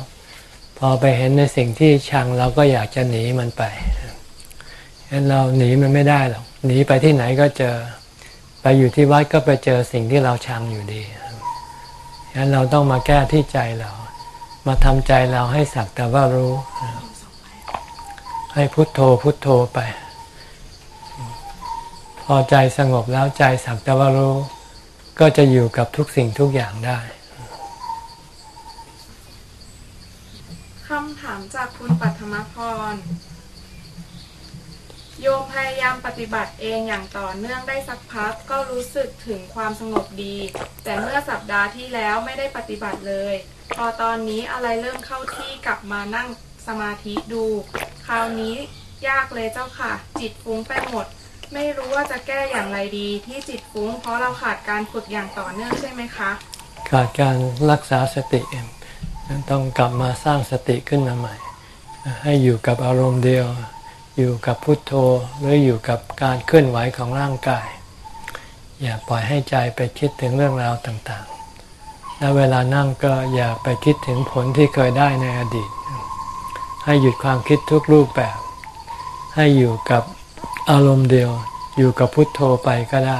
พอไปเห็นในสิ่งที่ชังเราก็อยากจะหนีมันไปฉะนั้นเราหนีมันไม่ได้หรอก หนีไปที่ไหนก็เจอ ไปอยู่ที่วัดก็ไปเจอสิ่งที่เราชังอยู่ดีฉะนั้นเราต้องมาแก้ที่ใจเรา มาทำใจเราให้สักแต่ว่ารู้ ให้พุทโธพุทโธไป พอใจสงบแล้วใจสักแต่ว่ารู้ ก็จะอยู่กับทุกสิ่งทุกอย่างได้คำถามจากคุณปัทมพร โยมพยายามปฏิบัติเองอย่างต่อเนื่องได้สักพักก็รู้สึกถึงความสงบดี แต่เมื่อสัปดาห์ที่แล้วไม่ได้ปฏิบัติเลย พอตอนนี้อะไรเริ่มเข้าที่กลับมานั่งสมาธิดู คราวนี้ยากเลยเจ้าค่ะ จิตฟุ้งไปหมด ไม่รู้ว่าจะแก้อย่างไรดีที่จิตฟุ้ง เพราะเราขาดการฝึกอย่างต่อเนื่องใช่ไหมคะ ขาดการรักษาสติเอง ต้องกลับมาสร้างสติขึ้นมาใหม่ ให้อยู่กับอารมณ์เดียว อยู่กับพุทโธหรืออยู่กับการเคลื่อนไหวของร่างกาย อย่าปล่อยให้ใจไปคิดถึงเรื่องราวต่างๆ และเวลานั่งก็อย่าไปคิดถึงผลที่เคยได้ในอดีต ให้หยุดความคิดทุกรูปแบบ ให้อยู่กับอารมณ์เดียว อยู่กับพุทโธไปก็ได้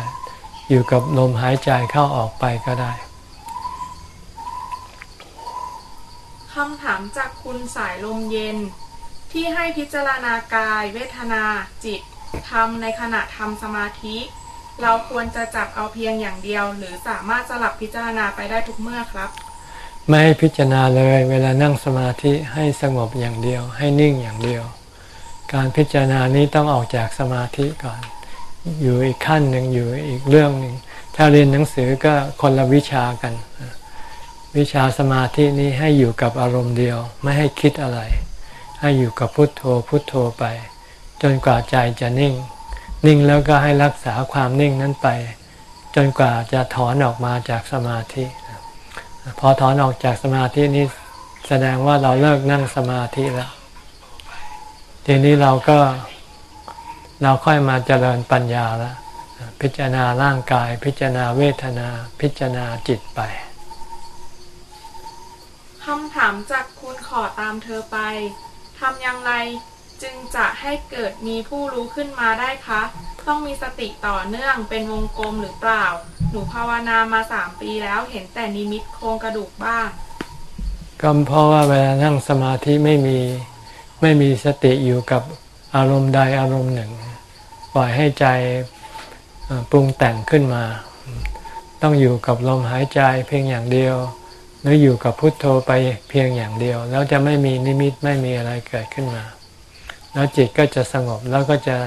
อยู่กับลมหายใจเข้าออกไปก็ได้ คำถามจากคุณสายลมเย็น ที่ให้พิจารณากาย เวทนา จิตทำในขณะทำสมาธิ เราควรจะจับเอาเพียงอย่างเดียว หรือสามารถสลับพิจารณาไปได้ทุกเมื่อครับ ไม่ให้พิจารณาเลยเวลานั่งสมาธิให้สงบอย่างเดียว ให้นิ่งอย่างเดียว การพิจารณานี้ต้องออกจากสมาธิก่อน อยู่อีกขั้นหนึ่งอยู่อีกเรื่องหนึ่งถ้าเรียนหนังสือก็คนละวิชากัน วิชาสมาธินี้ให้อยู่กับอารมณ์เดียว ไม่ให้คิดอะไร ให้อยู่กับพุทโธพุทโธไป จนกว่าใจจะนิ่ง นิ่งแล้วก็ให้รักษาความนิ่งนั้นไป จนกว่าจะถอนออกมาจากสมาธิ พอถอนออกจากสมาธินี้แสดงว่าเราเลิกนั่งสมาธิแล้วทีนี้เราก็เราค่อยมาเจริญปัญญาแล้วพิจารณาร่างกาย พิจารณาเวทนา พิจารณาจิตไป คำถามจากคุณขอตามเธอไป ทำอย่างไรจึงจะให้เกิดมีผู้รู้ขึ้นมาได้คะ ต้องมีสติต่อเนื่องเป็นวงกลมหรือเปล่า หนูภาวนามาสามปีแล้วเห็นแต่นิมิตโครงกระดูกบ้างก็เพราะว่าเวลานั่งสมาธิไม่มีไม่มีสติอยู่กับอารมณ์ใดอารมณ์หนึ่ง ปล่อยให้ใจปรุงแต่งขึ้นมา ต้องอยู่กับลมหายใจเพียงอย่างเดียว หรืออยู่กับพุทโธไปเพียงอย่างเดียว แล้วจะไม่มีนิมิตไม่มีอะไรเกิดขึ้นมา แล้วจิตก็จะสงบแล้วก็จะ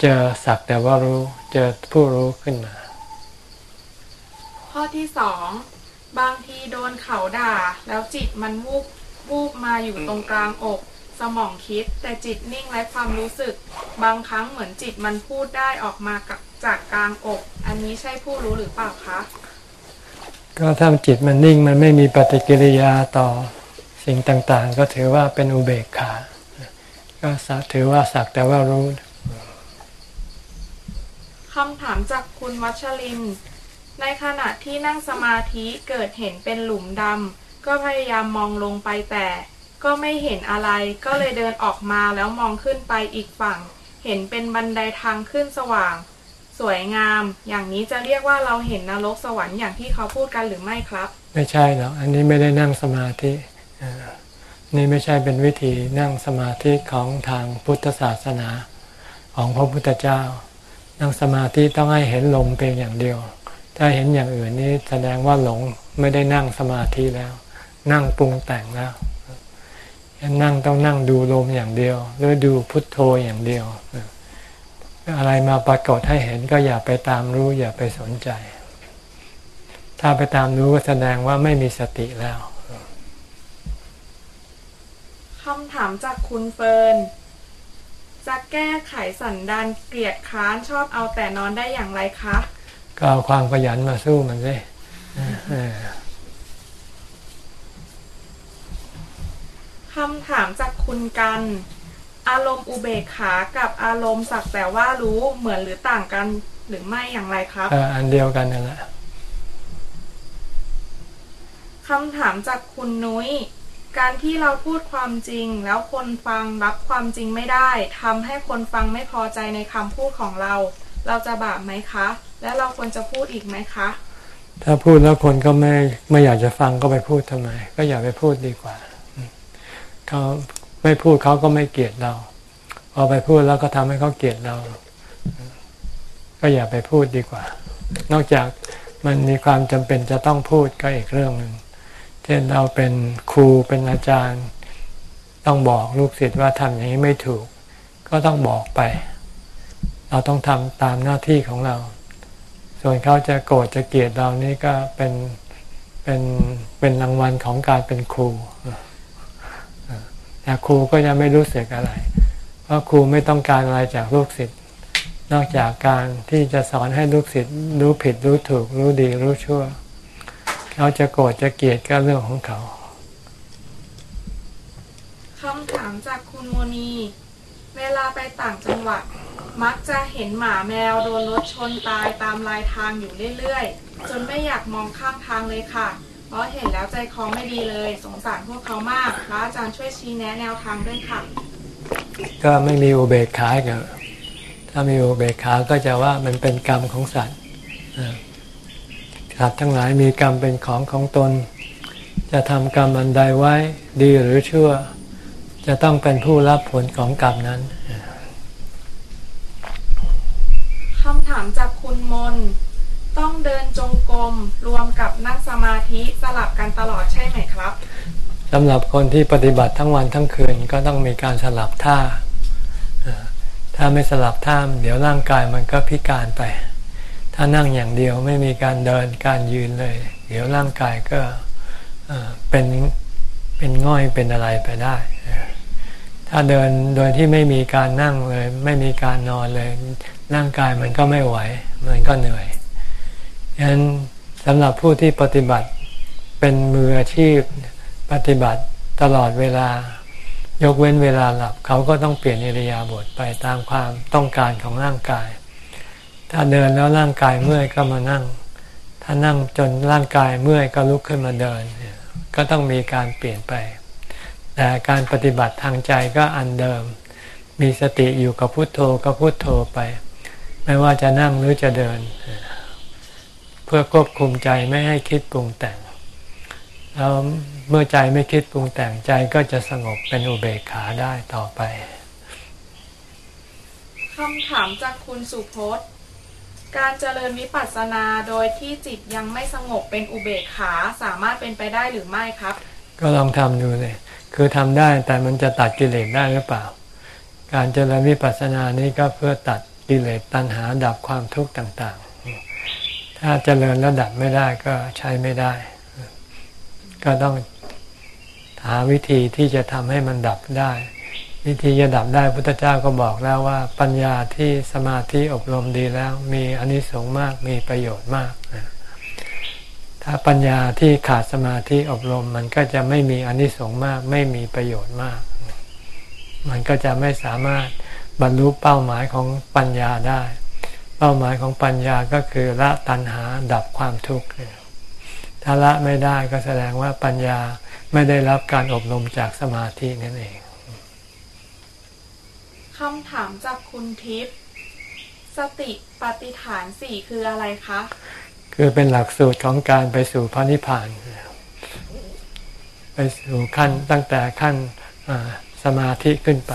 เจอสักแต่ว่ารู้เจอผู้รู้ขึ้นมา ข้อที่สองบางทีโดนเขาด่า แล้วจิตมันวูบวูบมาอยู่ตรงกลางอก สมองคิดแต่จิตนิ่งไร้ความรู้สึก บางครั้งเหมือนจิตมันพูดได้ออกมาจากกลางอก อันนี้ใช่ผู้รู้หรือเปล่าคะ ก็ถ้าจิตมันนิ่งมันไม่มีปฏิกิริยาต่อสิ่งต่างๆ ก็ถือว่าเป็นอุเบกขา ก็สักถือว่าสักแต่ว่ารู้คำถามจากคุณวัชริน ในขณะที่นั่งสมาธิเกิดเห็นเป็นหลุมดำก็พยายามมองลงไปแต่ ก็ไม่เห็นอะไร ก็เลยเดินออกมาแล้วมองขึ้นไปอีกฝั่ง เห็นเป็นบันไดทางขึ้นสว่าง สวยงาม อย่างนี้จะเรียกว่าเราเห็นนรกสวรรค์อย่างที่เขาพูดกันหรือไม่ครับ ไม่ใช่หรอกอันนี้ไม่ได้นั่งสมาธินี่ไม่ใช่เป็นวิธีนั่งสมาธิของทางพุทธศาสนาของพระพุทธเจ้า นั่งสมาธิต้องให้เห็นลมเพียงอย่างเดียว ถ้าเห็นอย่างอื่นนี่แสดงว่าหลงไม่ได้นั่งสมาธิแล้ว นั่งปรุงแต่งแล้วนั่งต้องนั่งดูลมอย่างเดียว หรือดูพุทโธอย่างเดียว อะไรมาปรากฏให้เห็นก็อย่าไปตามรู้ อย่าไปสนใจ ถ้าไปตามรู้ก็แสดงว่าไม่มีสติแล้วคำถามจากคุณเฟิร์นจะแก้ไขสันดานเกลียดค้านชอบเอาแต่นอนได้อย่างไรคะ ก็เอาความขยันมาสู้มันสิเออคำถามจากคุณกัน อารมณ์อุเบกขากับอารมณ์สักแต่ว่ารู้เหมือนหรือต่างกันหรือไม่อย่างไรครับก็อันเดียวกันนั่นแหละคำถามจากคุณนุ้ย การที่เราพูดความจริง แล้วคนฟังรับความจริงไม่ได้ทำให้คนฟังไม่พอใจในคำพูดของเรา เราจะบาปไหมคะ และเราควรจะพูดอีกไหมคะ ถ้าพูดแล้วคนก็ไม่ไม่อยากจะฟังก็ไปพูดทำไม ก็อย่าไปพูดดีกว่าเขา ไม่พูดเขาก็ไม่เกลียดเรา พอไปพูดแล้วก็ทำให้เขาเกลียดเรา ก็อย่าไปพูดดีกว่า นอกจากมันมีความจำเป็นจะต้องพูดก็อีกเรื่องหนึ่งเช่นเราเป็นครูเป็นอาจารย์ ต้องบอกลูกศิษย์ว่าทำอย่างนี้ไม่ถูก ก็ต้องบอกไป เราต้องทำตามหน้าที่ของเรา ส่วนเขาจะโกรธจะเกลียดเรานี่ก็เป็นเป็นเป็นรางวัลของการเป็นครู แต่ครูก็ยังไม่รู้สึกอะไร เพราะครูไม่ต้องการอะไรจากลูกศิษย์ นอกจากการที่จะสอนให้ลูกศิษย์รู้ผิดรู้ถูก รู้ดีรู้ชั่ว เขาจะโกรธจะเกลียดก็เรื่องของเขาคำถามจากคุณโมนี เวลาไปต่างจังหวัด มักจะเห็นหมาแมวโดนรถชนตายตามรายทางอยู่เรื่อยๆ จนไม่อยากมองข้ามทางเลยค่ะ เพราะเห็นแล้วใจคอไม่ดีเลย สงสารพวกเขามากพระอาจารย์ช่วยชี้แนะแนวทางด้วยค่ะ ก็ไม่มีอุเบกขากันถ้ามีอุเบกขาก็จะว่ามันเป็นกรรมของสัตว์อ่าสัตว์ทั้งหลายมีกรรมเป็นของของตน จะทำกรรมอันใดไว้ดีหรือชั่ว จะต้องเป็นผู้รับผลของกรรมนั้นคำถามจากคุณมน ต้องเดินจงกรมรวมกับนั่งสมาธิสลับกันตลอดใช่ไหมครับสำหรับคนที่ปฏิบัติทั้งวันทั้งคืนก็ต้องมีการสลับท่า ถ้าไม่สลับท่าเดี๋ยวร่างกายมันก็พิการไป ถ้านั่งอย่างเดียวไม่มีการเดินการยืนเลย เดี๋ยวร่างกายก็เป็นเป็นง่อยเป็นอะไรไปได้ ถ้าเดินโดยที่ไม่มีการนั่งเลย ไม่มีการนอนเลย ร่างกายมันก็ไม่ไหว มันก็เหนื่อย ฉะนั้นสำหรับผู้ที่ปฏิบัติเป็นมืออาชีพปฏิบัติตลอดเวลา ยกเว้นเวลาหลับ เขาก็ต้องเปลี่ยนอิริยาบถไปตามความต้องการของร่างกาย ถ้าเดินแล้วร่างกายเมื่อยก็มานั่ง ถ้านั่งจนร่างกายเมื่อยก็ลุกขึ้นมาเดิน ก็ต้องมีการเปลี่ยนไป แต่การปฏิบัติทางใจก็อันเดิม มีสติอยู่กับพุโทโธก็พุโทโธไป ไม่ว่าจะนั่งหรือจะเดินเพื่อควบคุมใจไม่ให้คิดปรุงแต่ง แล้วเมื่อใจไม่คิดปรุงแต่งใจก็จะสงบเป็นอุเบกขาได้ต่อไปคำถามจากคุณสุพจน์ การเจริญวิปัสสนาโดยที่จิตยังไม่สงบเป็นอุเบกขาสามารถเป็นไปได้หรือไม่ครับ ก็ลองทำดูเลยคือทำได้แต่มันจะตัดกิเลสได้หรือเปล่า การเจริญวิปัสสนานี้ก็เพื่อตัดกิเลสตัณหาดับความทุกข์ต่างๆ ถ้าเจริญแล้วดับไม่ได้ก็ใช้ไม่ได้ ก็ต้องหาวิธีที่จะทำให้มันดับได้ วิธีจะดับได้พุทธเจ้าก็บอกแล้วว่า ปัญญาที่สมาธิอบรมดีแล้ว มีอานิสงส์มากมีประโยชน์มากถ้าปัญญาที่ขาดสมาธิอบรมมันก็จะไม่มีอานิสงส์มาก ไม่มีประโยชน์มาก มันก็จะไม่สามารถบรรลุเป้าหมายของปัญญาได้ เป้าหมายของปัญญาก็คือละตัณหาดับความทุกข์ถ้าละไม่ได้ก็แสดงว่าปัญญาไม่ได้รับการอบรมจากสมาธินั่นเองคำถามจากคุณทิพย์สติปฏิฐานสี่คืออะไรคะ คือเป็นหลักสูตรของการไปสู่พระนิพพาน ไปสู่ขั้นตั้งแต่ขั้นอ่าสมาธิขึ้นไป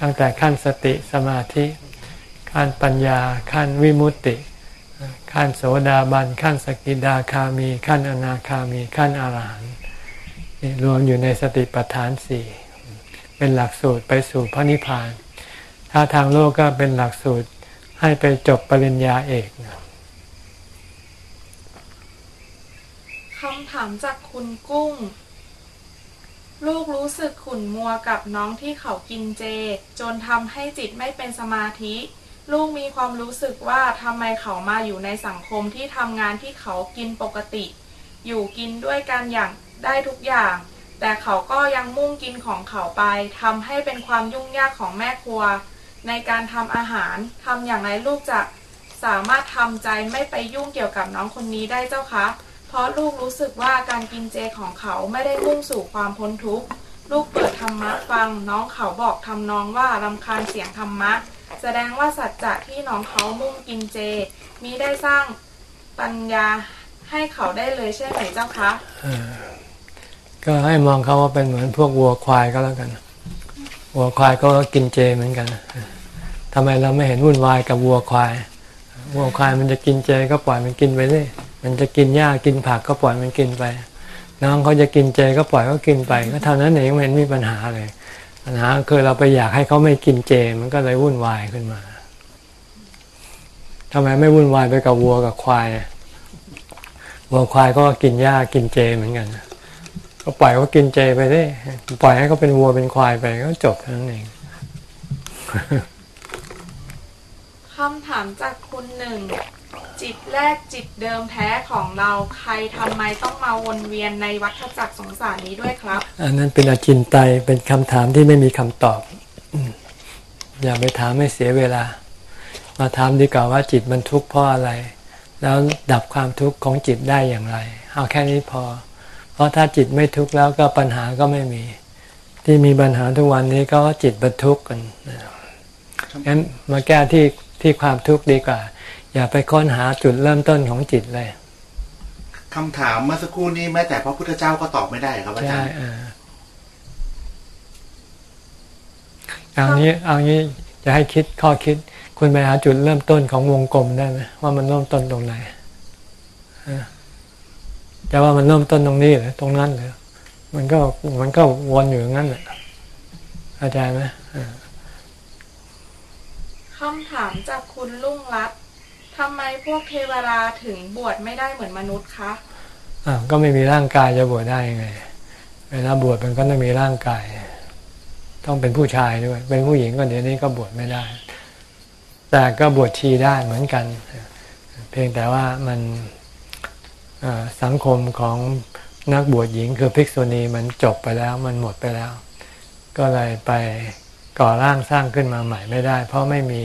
ตั้งแต่ขั้นสติสมาธิ ขั้นปัญญา ขั้นวิมุตติ ขั้นโสดาบัน ขั้นสกิดาคามี ขั้นอนาคามี ขั้นอรหันต์รวมอยู่ในสติปัฏฐานสี่เป็นหลักสูตรไปสู่พระนิพพาน ถ้าทางโลกก็เป็นหลักสูตรให้ไปจบปริญญาเอกนะคำถามจากคุณกุ้ง ลูกรู้สึกขุ่นมัวกับน้องที่เขากินเจ จนทำให้จิตไม่เป็นสมาธิ ลูกมีความรู้สึกว่าทำไมเขามาอยู่ในสังคมที่ทำงานที่เขากินปกติ อยู่กินด้วยกันอย่างได้ทุกอย่าง แต่เขาก็ยังมุ่งกินของเขาไปทำให้เป็นความยุ่งยากของแม่ครัว ในการทำอาหารทำอย่างไรลูกจะสามารถทำใจไม่ไปยุ่งเกี่ยวกับน้องคนนี้ได้เจ้าคะ เพราะลูกรู้สึกว่าการกินเจของเขาไม่ได้มุ่งสู่ความพ้นทุกข์ ลูกเปิดธรรมะฟังน้องเขาบอกทำนองว่ารำคาญเสียงธรรมะ แสดงว่าสัจจะที่น้องเขามุ่งกินเจ มีได้สร้างปัญญาให้เขาได้เลยใช่ไหมเจ้าคะก็ให้มองเขาว่าเป็นเหมือนพวกวัวควายก็แล้วกัน วัวควายก็กินเจเหมือนกันทำไมเราไม่เห็นวุ่นวายกับวัวควาย วัวควายมันจะกินเจก็ปล่อยมันกินไปเลยมันจะกินหญ้ากินผักก็ปล่อยมันกินไป น้องเขาจะกินเจก็ปล่อยเขากินไป ก็เท่านั้นเองไม่เห็นมีปัญหาเลย ปัญหาคือเราไปอยากให้เขาไม่กินเจมันก็เลยวุ่นวายขึ้นมาทำไมไม่วุ่นวายไปกับวัวกับควายวัวควายก็กินหญ้ากินเจเหมือนกันก็ปล่อยเขากินเจไปได้ปล่อยให้เขาเป็นวัวเป็นควายไปก็จบเท่านั้นเองคำถามจากคุณหนึ่ง จิตแรกจิตเดิมแท้ของเราใครทำไมต้องมาวนเวียนในวัฏจักรสงสารนี้ด้วยครับ อันนั้นเป็นอจินไตยเป็นคำถามที่ไม่มีคำตอบ อย่าไปถามให้เสียเวลา มาถามดีกว่าว่าจิตมันทุกข์เพราะอะไร แล้วดับความทุกข์ของจิตได้อย่างไร เอาแค่นี้พอ เพราะถ้าจิตไม่ทุกข์แล้วก็ปัญหาก็ไม่มี ที่มีปัญหาทุกวันนี้ก็จิตบรรทุกกันงั้นมาแก้ที่ที่ความทุกข์ดีกว่า อย่าไปค้นหาจุดเริ่มต้นของจิตเลยคำถามเมื่อสักครู่นี้แม้แต่พระพุทธเจ้าก็ตอบไม่ได้ครับอาใช่จารย์อ่าเอางี้เอางี้จะให้คิดข้อคิด คุณไปหาจุดเริ่มต้นของวงกลมได้ไหมว่ามันเริ่มต้นตรงไหนอ่าจะว่ามันเริ่มต้นตรงนี้หรือตรงนั้นหรือมันก็มันก็วนอยู่อย่างนั้นแหละเข้าใจไหมอ่าคำถามจากคุณลุ่งรัตน์ ทำไมพวกเทวดาถึงบวชไม่ได้เหมือนมนุษย์คะอ้าก็ไม่มีร่างกายจะบวชได้ยังไง เวลาบวชมันก็ต้องมีร่างกาย ต้องเป็นผู้ชายด้วย เป็นผู้หญิงก็เดี๋ยวนี้ก็บวชไม่ได้ แต่ก็บวชชีได้เหมือนกัน เพียงแต่ว่ามันสังคมของนักบวชหญิงคือภิกษุณีมันจบไปแล้วมันหมดไปแล้ว ก็เลยไปก่อร่างสร้างขึ้นมาใหม่ไม่ได้ เพราะไม่มี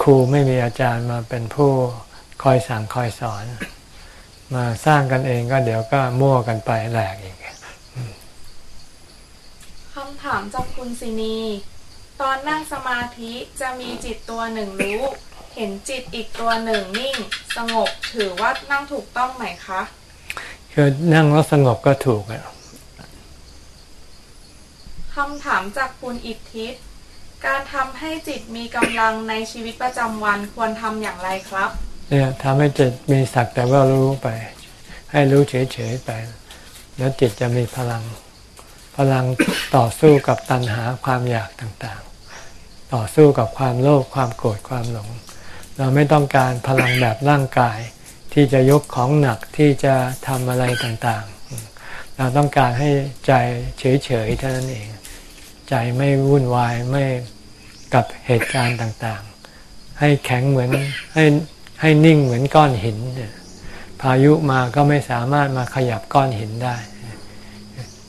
ครูไม่มีอาจารย์มาเป็นผู้คอยสั่งคอยสอน มาสร้างกันเองก็เดี๋ยวก็มั่วกันไปแหลกอีกคำถามจากคุณสินี ตอนนั่งสมาธิจะมีจิตตัวหนึ่งรู้ เห็นจิตอีกตัวหนึ่งนิ่ง สงบถือว่านั่งถูกต้องไหมคะคือนั่งแล้วสงบก็ถูกอะคำถามจากคุณอิทธิศ การทำให้จิตมีกำลังในชีวิตประจำวันควรทำอย่างไรครับ เนี่ยทำให้จิตมีสักแต่ว่ารู้ไป ให้รู้เฉยๆไป แล้วจิตจะมีพลัง พลังต่อสู้กับตัณหาความอยากต่างๆ ต่อสู้กับความโลภความโกรธความหลง เราไม่ต้องการพลังแบบร่างกาย ที่จะยกของหนักที่จะทำอะไรต่างๆ เราต้องการให้ใจเฉยๆเท่านั้นเอง ใจไม่วุ่นวายไม่กับเหตุการณ์ต่างๆ ให้แข็งเหมือนให้ให้นิ่งเหมือนก้อนหิน พายุมาก็ไม่สามารถมาขยับก้อนหินได้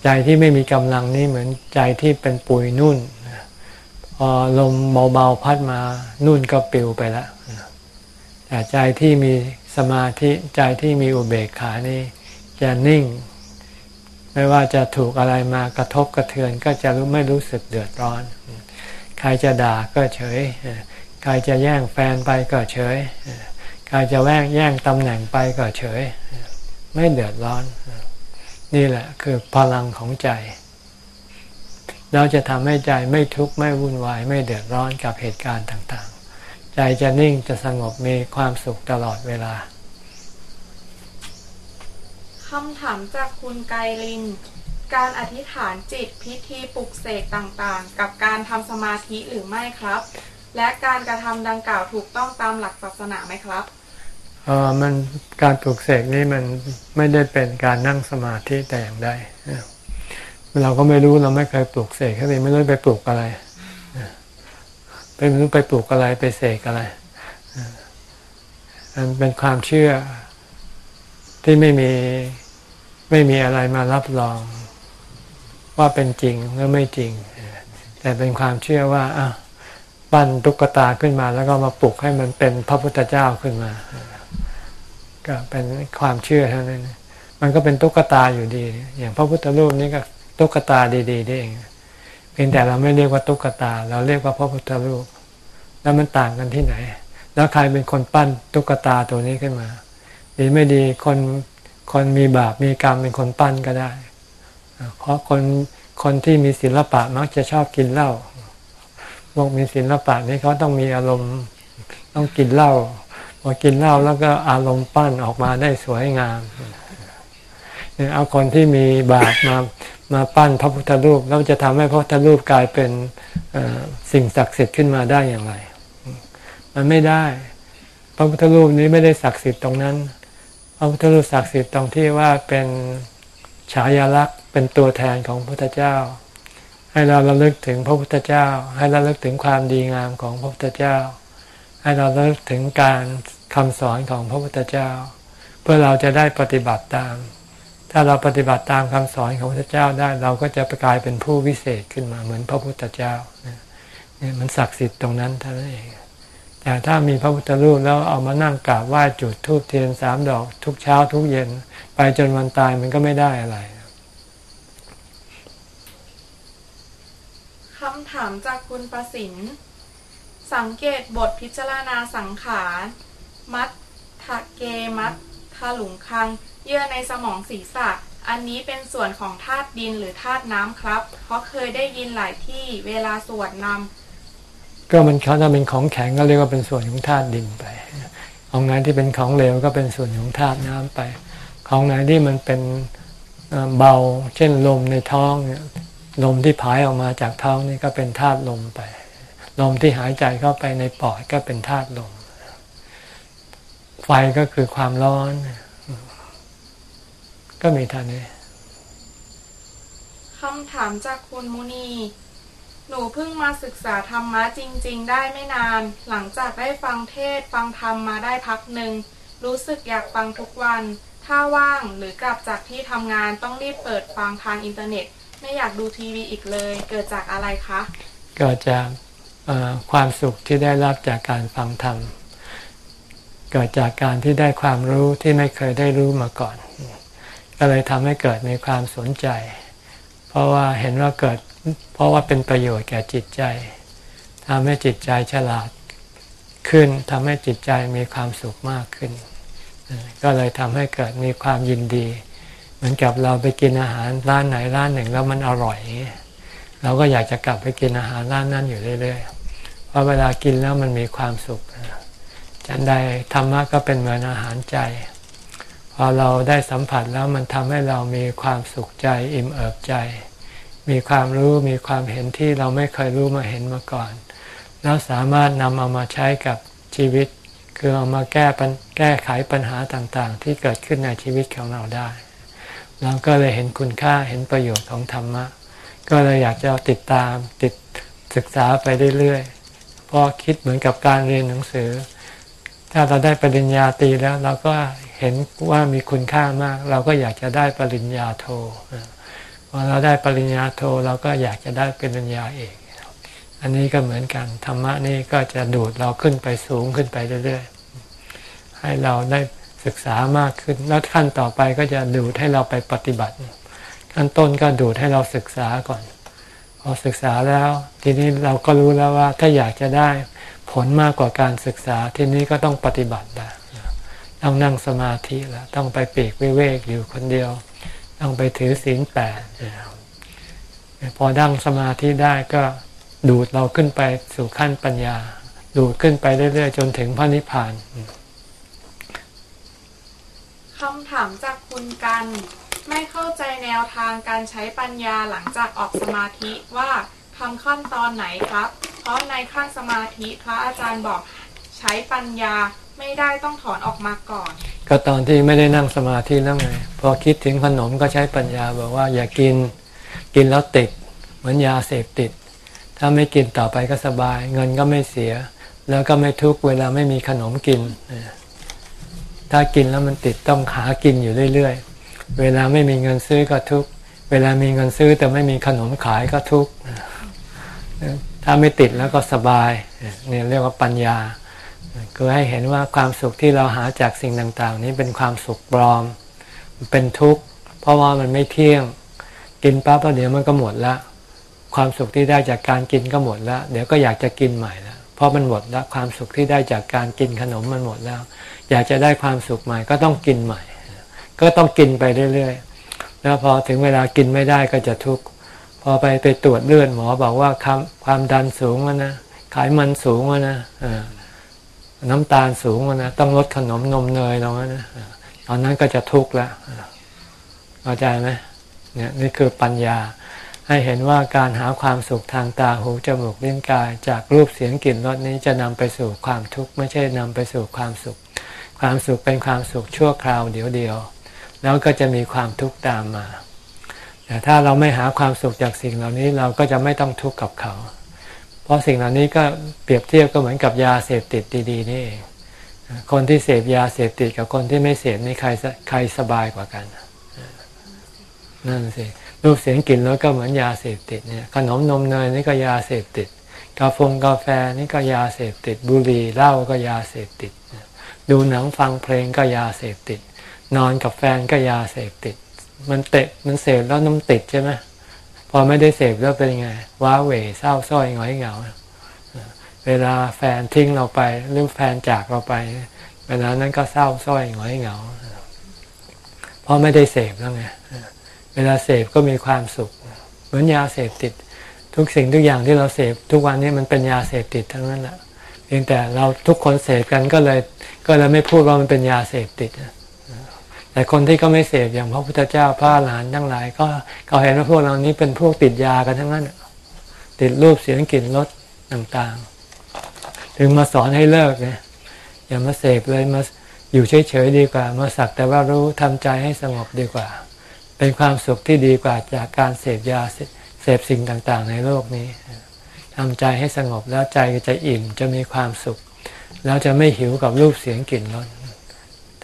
ใจที่ไม่มีกำลังนี่เหมือนใจที่เป็นปุยนุ่นพอลมเบาๆพัดมานุ่นก็ปลิวไปแล้วแต่ใจที่มีสมาธิใจที่มีอุเบกขานี่จะนิ่ง ไม่ว่าจะถูกอะไรมากระทบกระเทือนก็จะรู้ไม่รู้สึกเดือดร้อน ใครจะด่าก็เฉย ใครจะแย่งแฟนไปก็เฉย ใครจะแย่งแย่งตำแหน่งไปก็เฉย ไม่เดือดร้อน นี่แหละคือพลังของใจ เราจะทำให้ใจไม่ทุกข์ไม่วุ่นวาย ไม่เดือดร้อนกับเหตุการณ์ต่างๆ ใจจะนิ่งจะสงบมีความสุขตลอดเวลา คำถามจากคุณไกลิน การอธิษฐานจิตพิธีปลุกเสกต่างๆ กับการทำสมาธิหรือไม่ครับ และการกระทำดังกล่าวถูกต้องตามหลักศาสนาไหมครับเออมันการปลุกเสกนี่มันไม่ได้เป็นการนั่งสมาธิแต่อย่างใดเราก็ไม่รู้เราไม่เคยปลุกเสกแค่นี้ไม่รู้ไปปลุกอะไรไปไม่รู้ไปปลุกอะไรไปเสกอะไรมันเป็นความเชื่อ ที่ไม่มีไม่มีอะไรมารับรอง ว่าเป็นจริงหรือไม่จริง แต่เป็นความเชื่อว่าอะปั้นตุ๊กตาขึ้นมาแล้วก็มาปลุกให้มันเป็นพระพุทธเจ้าขึ้นมา ก็เป็นความเชื่อเท่านั้น มันก็เป็นตุ๊กตาอยู่ดี อย่างพระพุทธรูปนี่ก็ตุ๊กตาดีๆได้เองเพียงแต่เราไม่เรียกว่าตุ๊กตา เราเรียกว่าพระพุทธรูป แล้วมันต่างกันที่ไหน แล้วใครเป็นคนปั้นตุ๊กตาตัวนี้ขึ้นมา ดีไม่ดีคนคนมีบาปมีกรรมเป็นคนปั้นก็ได้ เพราะคนคนที่มีศิลปะมักจะชอบกินเหล้าพวกมีศิลปะนี่เขาต้องมีอารมณ์ต้องกินเหล้าพอกินเหล้าแล้วก็อารมณ์ปั้นออกมาได้สวยงามเนี่ยเอาคนที่มีบาปมามาปั้นพระพุทธรูปแล้วจะทำให้พระพุทธรูปกลายเป็นสิ่งศักดิ์สิทธิ์ขึ้นมาได้อย่างไร มันไม่ได้ พระพุทธรูปนี้ไม่ได้ศักดิ์สิทธิ์ตรงนั้น พระพุทธรูปศักดิ์สิทธิ์ตรงที่ว่าเป็นฉายาลักษณ์เป็นตัวแทนของพระพุทธเจ้า ให้เราระลึกถึงพระพุทธเจ้า ให้เราระลึกถึงความดีงามของพระพุทธเจ้า ให้เราระลึกถึงการคำสอนของพระพุทธเจ้า เพื่อเราจะได้ปฏิบัติตาม ถ้าเราปฏิบัติตามคำสอนของพระพุทธเจ้าได้เราก็จะกลายเป็นผู้วิเศษขึ้นมาเหมือนพระพุทธเจ้าเนี่ยมันศักดิ์สิทธิ์ตรงนั้นเท่านั้นเอง แต่ถ้ามีพระพุทธรูปแล้วเอามานั่งกราบไหว้จุดธูปเทียนสามดอก ทุกเช้าทุกเย็น ไปจนวันตายมันก็ไม่ได้อะไรคำถามจากคุณประสินสังเกตบทพิจารณาสังขารมัดทะเกมัดทะหลุงคัง เยื่อในสมองศีรษะ อันนี้เป็นส่วนของธาตุดินหรือธาตุน้ำครับ เพราะเคยได้ยินหลายที่เวลาสวดนำ ก็มันเขาถ้าเป็นของแข็งก็เรียกว่าเป็นส่วนของธาตุดินไป ของไหนที่เป็นของเหลวก็เป็นส่วนของธาตุน้ำไป ของไหนที่มันเป็นเบา เช่นลมในท้องเนี่ยลมที่ผายออกมาจากท้องนี่ก็เป็นธาตุลมไป ลมที่หายใจเข้าไปในปอดก็เป็นธาตุลม ไฟก็คือความร้อน ก็มีท่านี้คำถามจากคุณมุนี หนูเพิ่งมาศึกษาธรรมะจริง ๆ ได้ไม่นาน หลังจากได้ฟังเทศฟังธรรมมาได้พักหนึ่ง รู้สึกอยากฟังทุกวัน ถ้าว่างหรือกลับจากที่ทำงานต้องรีบเปิดฟังทางอินเทอร์เน็ต ไม่อยากดูทีวีอีกเลย เกิดจากอะไรคะ เกิดจากความสุขที่ได้รับจากการฟังธรรม เกิดจากการที่ได้ความรู้ที่ไม่เคยได้รู้มาก่อน ก็เลยทำให้เกิดมีความสนใจ เพราะว่าเห็นว่าเกิด เพราะว่าเป็นประโยชน์แก่จิตใจทำให้จิตใจฉลาดขึ้นทำให้จิตใจมีความสุขมากขึ้น ก็เลยทำให้เกิดมีความยินดี เหมือนกับเราไปกินอาหารร้านไหนร้านหนึ่งแล้วมันอร่อย เราก็อยากจะกลับไปกินอาหารร้านนั้นอยู่เรื่อยๆเพราะเวลากินแล้วมันมีความสุขจันใดธรรมะก็เป็นเหมือนอาหารใจพอเราได้สัมผัสแล้วมันทำให้เรามีความสุขใจอิ่มเอิบใจ มีความรู้มีความเห็นที่เราไม่เคยรู้มาเห็นมาก่อน แล้วสามารถนำเอามาใช้กับชีวิต คือเอามาแก้แก้ไขปัญหาต่างๆ ที่เกิดขึ้นในชีวิตของเราได้ เราก็เลยเห็นคุณค่าเห็นประโยชน์ของธรรมะ ก็เลยอยากจะติดตามติดศึกษาไปเรื่อยๆเพราะคิดเหมือนกับการเรียนหนังสือ ถ้าเราได้ปริญญาตรีแล้วเราก็เห็นว่ามีคุณค่ามาก เราก็อยากจะได้ปริญญาโท พอเราได้ปริญญาโทเราก็อยากจะได้ปริญญาเอกอันนี้ก็เหมือนกันธรรมะนี่ก็จะดูดเราขึ้นไปสูงขึ้นไปเรื่อยๆให้เราได้ศึกษามากขึ้นแล้วขั้นต่อไปก็จะดูดให้เราไปปฏิบัติ ขั้นต้นก็ดูดให้เราศึกษาก่อน พอศึกษาแล้ว ทีนี้เราก็รู้แล้วว่าถ้าอยากจะได้ผลมากกว่าการศึกษาทีนี้ก็ต้องปฏิบัติแล้วต้องนั่งสมาธิแล้วต้องไปปีกวิเวกอยู่คนเดียว ต้องไปถือศีลแปดพอดั้งสมาธิได้ก็ดูดเราขึ้นไปสู่ขั้นปัญญา ดูดขึ้นไปเรื่อยๆ จนถึงพระนิพพานคำถามจากคุณกัน ไม่เข้าใจแนวทางการใช้ปัญญาหลังจากออกสมาธิว่าทำขั้นตอนไหนครับ เพราะในขั้นสมาธิพระอาจารย์บอกใช้ปัญญา ไม่ได้ต้องถอนออกมาก่อน ก็ตอนที่ไม่ได้นั่งสมาธิแล้วไงพอคิดถึงขนมก็ใช้ปัญญาบอกว่าอย่ากินกินแล้วติด เหมือนยาเสพติด ถ้าไม่กินต่อไปก็สบาย เงินก็ไม่เสีย แล้วก็ไม่ทุกเวลาไม่มีขนมกิน ถ้ากินแล้วมันติดต้องหากินอยู่เรื่อยๆ เวลาไม่มีเงินซื้อก็ทุกเวลามีเงินซื้อแต่ไม่มีขนมขายก็ทุกถ้าไม่ติดแล้วก็สบายเนี่ยเรียกว่าปัญญา คือให้เห็นว่าความสุขที่เราหาจากสิ่งต่างๆ นี้เป็นความสุขปลอม เป็นทุกข์ เพราะว่ามันไม่เที่ยง กินปั๊บแล้วเดี๋ยวมันก็หมดละ ความสุขที่ได้จากการกินก็หมดแล้วเดี๋ยวก็อยากจะกินใหม่ล้วเพราะมันหมดแล้วความสุขที่ได้จากการกินขนมมันหมดแล้ว อยากจะได้ความสุขใหม่ก็ต้องกินใหม่ ก็ต้องกินไปเรื่อยๆ แล้วพอถึงเวลากินไม่ได้ก็จะทุกข์ พอไปไปตรวจเลือดหมอบอกว่าความความดันสูงนะ ไขมันสูงนะ น้ำตาลสูงนะต้องลดขนมนมเนยลงนะตอนนั้นก็จะทุกข์แล้วเข้าใจไหมเนี่ยนี่คือปัญญา ให้เห็นว่าการหาความสุขทางตาหูจมูกลิ้นกาย จากรูปเสียงกลิ่นรสนี้จะนำไปสู่ความทุกข์ไม่ใช่นำไปสู่ความสุข ความสุขเป็นความสุขชั่วคราวเดียวเดียวแล้วก็จะมีความทุกข์ตามมา แต่ถ้าเราไม่หาความสุขจากสิ่งเหล่านี้เราก็จะไม่ต้องทุกข์กับเขา เพราะสิ่งเหล่านี้ก็เปรียบเทียบก็เหมือนกับยาเสพติดดีๆนี่เองคนที่เสพยาเสพติดกับคนที่ไม่เสพนี่ใครใครสบายกว่ากันนั่นสิรูปเสียงกลิ่นแล้วก็เหมือนยาเสพติดเนี่ยขนมนมเนยนี่ก็ยาเสพติดกาแฟกาแฟนี่ก็ยาเสพติดบุหรี่เหล้าก็ยาเสพติด ดูหนังฟังเพลงก็ยาเสพติด นอนกับแฟนก็ยาเสพติด มันเตะมันเสพแล้วน้ำติดใช่ไหม พอไม่ได้เสพแล้วเป็นไง ว้าเหวเศร้าส้อยหงอยเหงา เวลาแฟนทิ้งเราไปหรือแฟนจากเราไป เวลานั้นก็เศร้าส้อยหงอยเหงา เพราะไม่ได้เสพแล้วไง เวลาเสพก็มีความสุข เหมือนยาเสพติด ทุกสิ่งทุกอย่างที่เราเสพทุกวันนี้มันเป็นยาเสพติดทั้งนั้นแหละเพียงแต่เราทุกคนเสพกันก็เลย ก็เลยไม่พูดว่ามันเป็นยาเสพติด แต่คนที่ก็ไม่เสพอย่างพระพุทธเจ้าพระหลานทั้งหลาย ก็เขาเห็นว่าพวกเรานี้เป็นพวกติดยากันทั้งนั้นติดรูปเสียงกลิ่นรสต่างๆ ถึงมาสอนให้เลิกเนี่ยอย่ามาเสพเลยมาอยู่เฉยๆดีกว่า มาสักแต่ว่ารู้ทำใจให้สงบดีกว่า เป็นความสุขที่ดีกว่าจากการเสพยาเสพสิ่งต่างๆ ในโลกนี้ทำใจให้สงบแล้วใจจะอิ่มจะมีความสุข แล้วจะไม่หิวกับรูปเสียงกลิ่นรส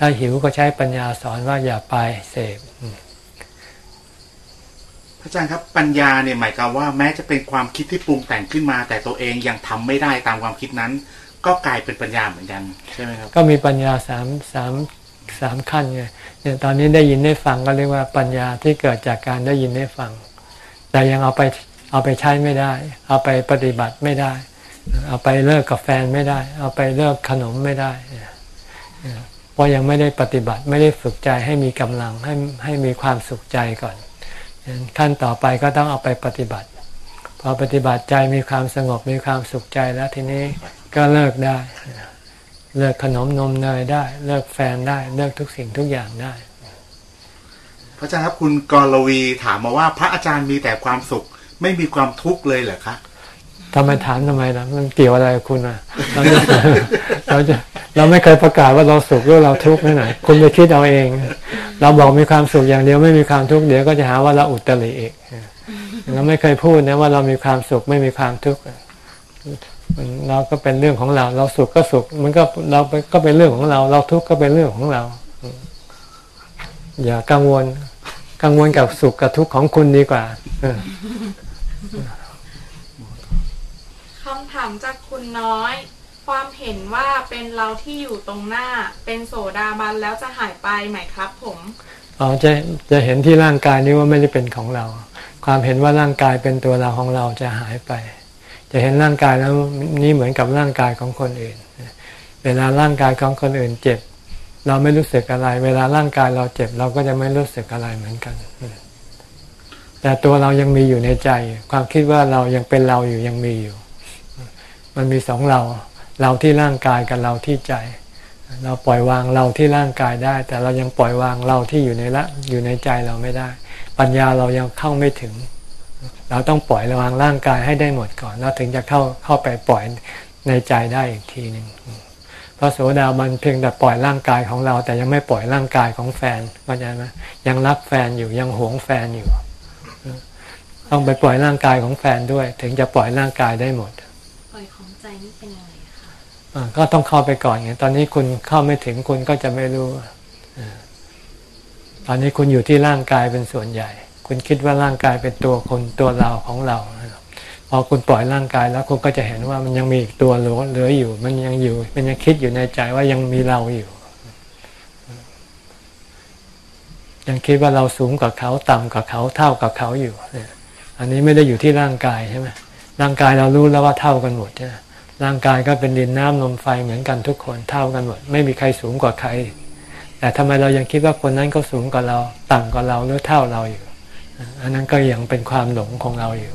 ถ้าหิวก็ใช้ปัญญาสอนว่าอย่าไปเสพพระอาจารย์ครับปัญญาเนี่ยหมายความว่าแม้จะเป็นความคิดที่ปรุงแต่งขึ้นมา แต่ตัวเองยังทำไม่ได้ตามความคิดนั้น ก็กลายเป็นปัญญาเหมือนกันใช่ไหมครับก็มีปัญญาสามสามสามขั้นไงเนี่ยตอนนี้ได้ยินได้ฟังก็เรียกว่าปัญญาที่เกิดจากการได้ยินได้ฟัง แต่ยังเอาไปเอาไปใช้ไม่ได้ เอาไปปฏิบัติไม่ได้ เอาไปเลิกกับแฟนไม่ได้ เอาไปเลิกขนมไม่ได้ เพราะยังไม่ได้ปฏิบัติไม่ได้ฝึกใจให้มีกำลังให้ให้มีความสุขใจก่อนขั้นต่อไปก็ต้องเอาไปปฏิบัติ พอปฏิบัติใจมีความสงบมีความสุขใจแล้วทีนี้ก็เลิกได้ เลิกขนมนมเนยได้ เลิกแฟนได้ เลิกทุกสิ่งทุกอย่างได้ พระอาจารย์ครับคุณกรวีถามมาว่าพระอาจารย์มีแต่ความสุข ไม่มีความทุกข์เลยเหรอคะ ทำไมถามทำไมล่ะมันเกี่ยวอะไรกับคุณอะเราจะเราไม่เคยประกาศว่าเราสุขหรือเราทุกข์นั่นไหนคุณไปคิดเอาเอง เราบอกมีความสุขอย่างเดียวไม่มีความทุกข์เดี๋ยวก็จะหาว่าเราอุตริเองเราไม่เคยพูดนะว่าเรามีความสุขไม่มีความทุกข์เราก็เป็นเรื่องของเรา เราสุขก็สุข มันก็เราก็เป็นเรื่องของเรา เราทุกข์ก็เป็นเรื่องของเรา อย่ากังวล กังวลกับสุขกับทุกข์ของคุณดีกว่า คำถามจากคุณน้อย ความเห็นว่าเป็นเราที่อยู่ตรงหน้า เป็นโสดาบันแล้วจะหายไปไหมครับ ผมอ๋อจะจะเห็นที่ร่างกายนี้ว่าไม่ได้เป็นของเรา ความเห็นว่าร่างกายเป็นตัวเราของเราจะหายไป จะเห็นร่างกายแล้วนี่เหมือนกับร่างกายของคนอื่น เวลาร่างกายของคนอื่นเจ็บ เราไม่รู้สึกอะไร เวลาร่างกายเราเจ็บเราก็จะไม่รู้สึกอะไรเหมือนกันแต่ตัวเรายังมีอยู่ในใจ ความคิดว่าเรายังเป็นเราอยู่ยังมีอยู่ มันมีสองเรา เราที่ร่างกายกับเราที่ใจ เราปล่อยวางเราที่ร่างกายได้ แต่เรายังปล่อยวางเราที่อยู่ในละอยู่ในใจเราไม่ได้ ปัญญาเรายังเข้าไม่ถึง เราต้องปล่อยระวางร่างกายให้ได้หมดก่อนแล้วถึงจะเข้าเข้าไปปล่อยในใจได้อีกทีหนึ่งพระโสดาบันเพียงแต่ปล่อยร่างกายของเรา แต่ยังไม่ปล่อยร่างกายของแฟนเข้าใจไหมยังรักแฟนอยู่ยังหวงแฟนอยู่ ต้องไปปล่อยร่างกายของแฟนด้วย ถึงจะปล่อยร่างกายได้หมด ก็ต้องเข้าไปก่อนไงตอนนี้คุณเข้าไม่ถึงคุณก็จะไม่รู้ ตอนนี้คุณอยู่ที่ร่างกายเป็นส่วนใหญ่ คุณคิดว่าร่างกายเป็นตัวคนตัวเราของเราพอคุณปล่อยร่างกายแล้วคุณก็จะเห็นว่ามันยังมีอีกตัวเหลือเหลืออยู่ มันยังอยู่ มันยังคิดอยู่ในใจว่ายังมีเราอยู่ ยังคิดว่าเราสูงกว่าเขาต่ำกว่าเขาเท่ากับเขาอยู่อันนี้ไม่ได้อยู่ที่ร่างกายใช่ไหมร่างกายเรารู้แล้วว่าเท่ากันหมดใช่ไหม ร่างกายก็เป็นดินน้ำลมไฟเหมือนกันทุกคนเท่ากันหมด ไม่มีใครสูงกว่าใคร แต่ทำไมเรายังคิดว่าคนนั้นก็สูงกว่าเรา ต่ำกว่าเราหรือเท่าเราอยู่ อันนั้นก็ยังเป็นความหลงของเราอยู่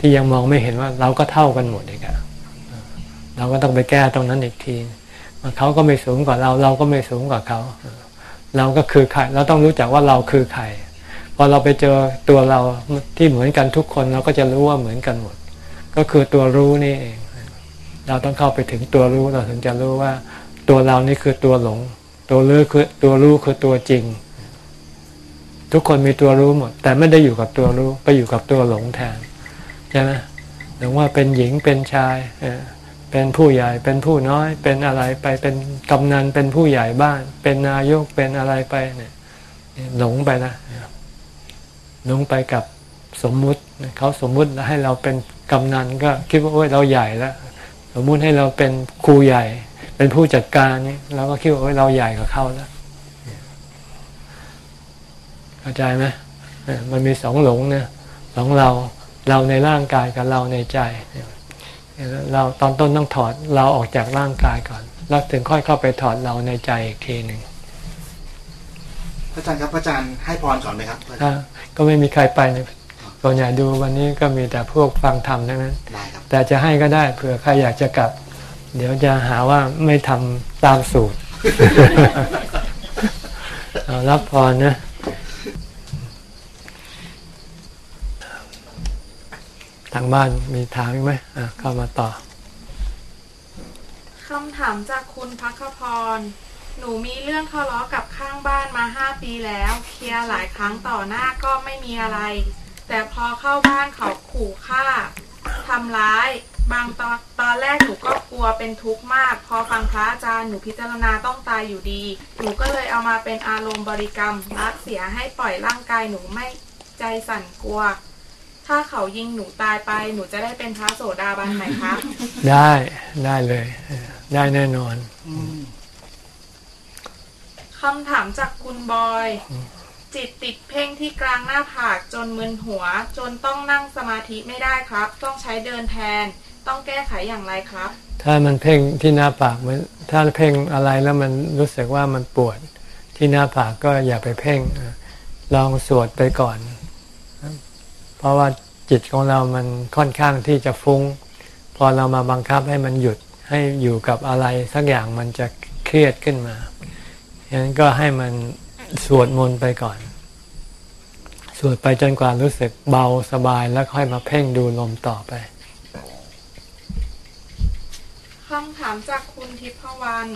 ที่ยังมองไม่เห็นว่าเราก็เท่ากันหมดอีกอะเราก็ต้องไปแก้ตรงนั้นอีกทีเขาก็ไม่สูงกว่าเรา เราก็ไม่สูงกว่าเขา เราก็คือใครเราต้องรู้จักว่าเราคือใครพอเราไปเจอตัวเราที่เหมือนกันทุกคนเราก็จะรู้ว่าเหมือนกันหมด ก็คือตัวรู้นี่เอง เราต้องเข้าไปถึงตัวรู้เราถึงจะรู้ว่า ตัวเรานี่คือตัวหลง ตัวรู้คือตัวรู้คือตัวจริง ทุกคนมีตัวรู้หมด แต่ไม่ได้อยู่กับตัวรู้ไปอยู่กับตัวหลงแทนใช่ไหมหรือว่าเป็นหญิงเป็นชายเป็นผู้ใหญ่เป็นผู้น้อย เป็นอะไรไปเป็นกำนันเป็นผู้ใหญ่บ้าน เป็นนายกเป็นอะไรไปเนี่ยหลงไปนะหลงไปกับสมมุติเขาสมมุติให้เราเป็นกำนันก็คิดว่าโอ้ยเราใหญ่แล้ว สมมุติให้เราเป็นครูใหญ่ เป็นผู้จัดการนี่เราก็คิดว่าโอ้ยเราใหญ่กว่าเขาแล้วเข้าใจไหมมันมีสองหลงเนี่ยสองเราเราในร่างกายกับเราในใจ เราตอนต้นต้องถอดเราออกจากร่างกายก่อน แล้วถึงค่อยเข้าไปถอดเราในใจอีกทีหนึ่งพระอาจารย์ครับพระอาจารย์ให้พรก่อนไหมครับถ้าก็ไม่มีใครไปเนี่ย ส่วนใหญ่ดูวันนี้ก็มีแต่พวกฟังธรรมทั้งนั้นได้ครับแต่จะให้ก็ได้เผื่อใครอยากจะกลับ เดี๋ยวจะหาว่าไม่ทำตามสูตรเอารับพรนะทางบ้านมีถามอีกไหมอะเข้ามาต่อคำถามจากคุณพักขพร หนูมีเรื่องทะเลาะกับข้างบ้านมาห้าปีแล้ว เคลียร์หลายครั้งต่อหน้าก็ไม่มีอะไร แต่พอเข้าบ้านเขาขู่ฆ่าทำร้าย บางตอนตอนแรกหนูก็กลัวเป็นทุกข์มาก พอฟังพระอาจารย์หนูพิจารณาต้องตายอยู่ดี หนูก็เลยเอามาเป็นอารมณ์บริกรรมรักเสียให้ปล่อยร่างกายหนูไม่ใจสั่นกลัว ถ้าเขายิงหนูตายไป หนูจะได้เป็นพระโสดาบันไหมคะ ได้ได้เลยเออได้แน่นอนคำถามจากคุณบอย จิตติดเพ่งที่กลางหน้าผากจนมึนหัว จนต้องนั่งสมาธิไม่ได้ครับ ต้องใช้เดินแทน ต้องแก้ไขอย่างไรครับ ถ้ามันเพ่งที่หน้าผากมันถ้าเพ่งอะไรแล้วมันรู้สึกว่ามันปวด ที่หน้าผากก็อย่าไปเพ่งลองสวดไปก่อน เพราะว่าจิตของเรามันค่อนข้างที่จะฟุง้ง พอเรามาบังคับให้มันหยุดให้อยู่กับอะไรสักอย่างมันจะเครียดขึ้นมาฉะนั้นก็ให้มัน สวดมนต์ไปก่อน สวดไปจนกว่ารู้สึกเบาสบายแล้วค่อยมาเพ่งดูลมต่อไปคำถามจากคุณทิพวรรณ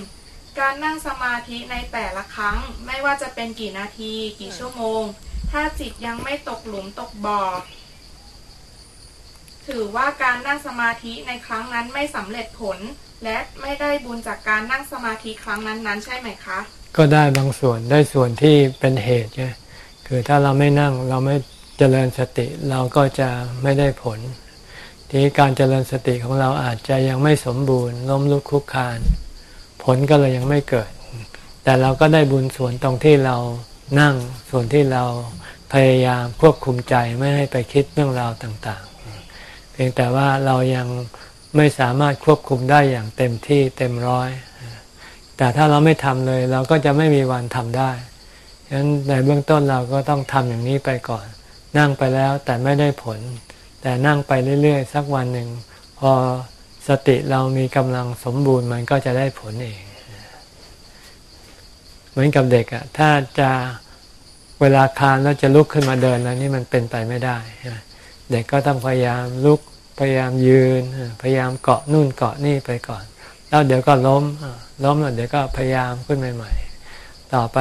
การนั่งสมาธิในแต่ละครั้ง ไม่ว่าจะเป็นกี่นาที กี่ชั่วโมง ถ้าจิตยังไม่ตกหลุมตกบ่อถือว่าการนั่งสมาธิในครั้งนั้นไม่สำเร็จผล และไม่ได้บุญจากการนั่งสมาธิครั้งนั้นๆ ใช่ไหมคะ ก็ได้บางส่วนได้ส่วนที่เป็นเหตุไงคือถ้าเราไม่นั่งเราไม่เจริญสติเราก็จะไม่ได้ผล ทีนี้การเจริญสติของเราอาจจะยังไม่สมบูรณ์ล้มลุกคลุกคลาน ผลก็เลยยังไม่เกิด แต่เราก็ได้บุญส่วนตรงที่เรานั่งส่วนที่เราพยายามควบคุมใจไม่ให้ไปคิดเรื่องราวต่างๆ เพียงแต่ว่าเรายังไม่สามารถควบคุมได้อย่างเต็มที่เต็มร้อย แต่ถ้าเราไม่ทำเลย เราก็จะไม่มีวันทำได้ฉะนั้นในเบื้องต้นเราก็ต้องทำอย่างนี้ไปก่อน นั่งไปแล้วแต่ไม่ได้ผล แต่นั่งไปเรื่อยๆ สักวันหนึ่ง พอสติเรามีกำลังสมบูรณ์มันก็จะได้ผลเอง เหมือนกับเด็กอะถ้าจะเวลาคานแล้วจะลุกขึ้นมาเดินแล้วนี่มันเป็นไปไม่ได้ เด็กก็ต้องพยายามลุกพยายามยืน พยายามเกาะนู่นเกาะนี่ไปก่อน แล้วเดี๋ยวก็ล้มล้มแล้วเดี๋ยวก็พยายามขึ้นใหม่ ๆ ต่อไป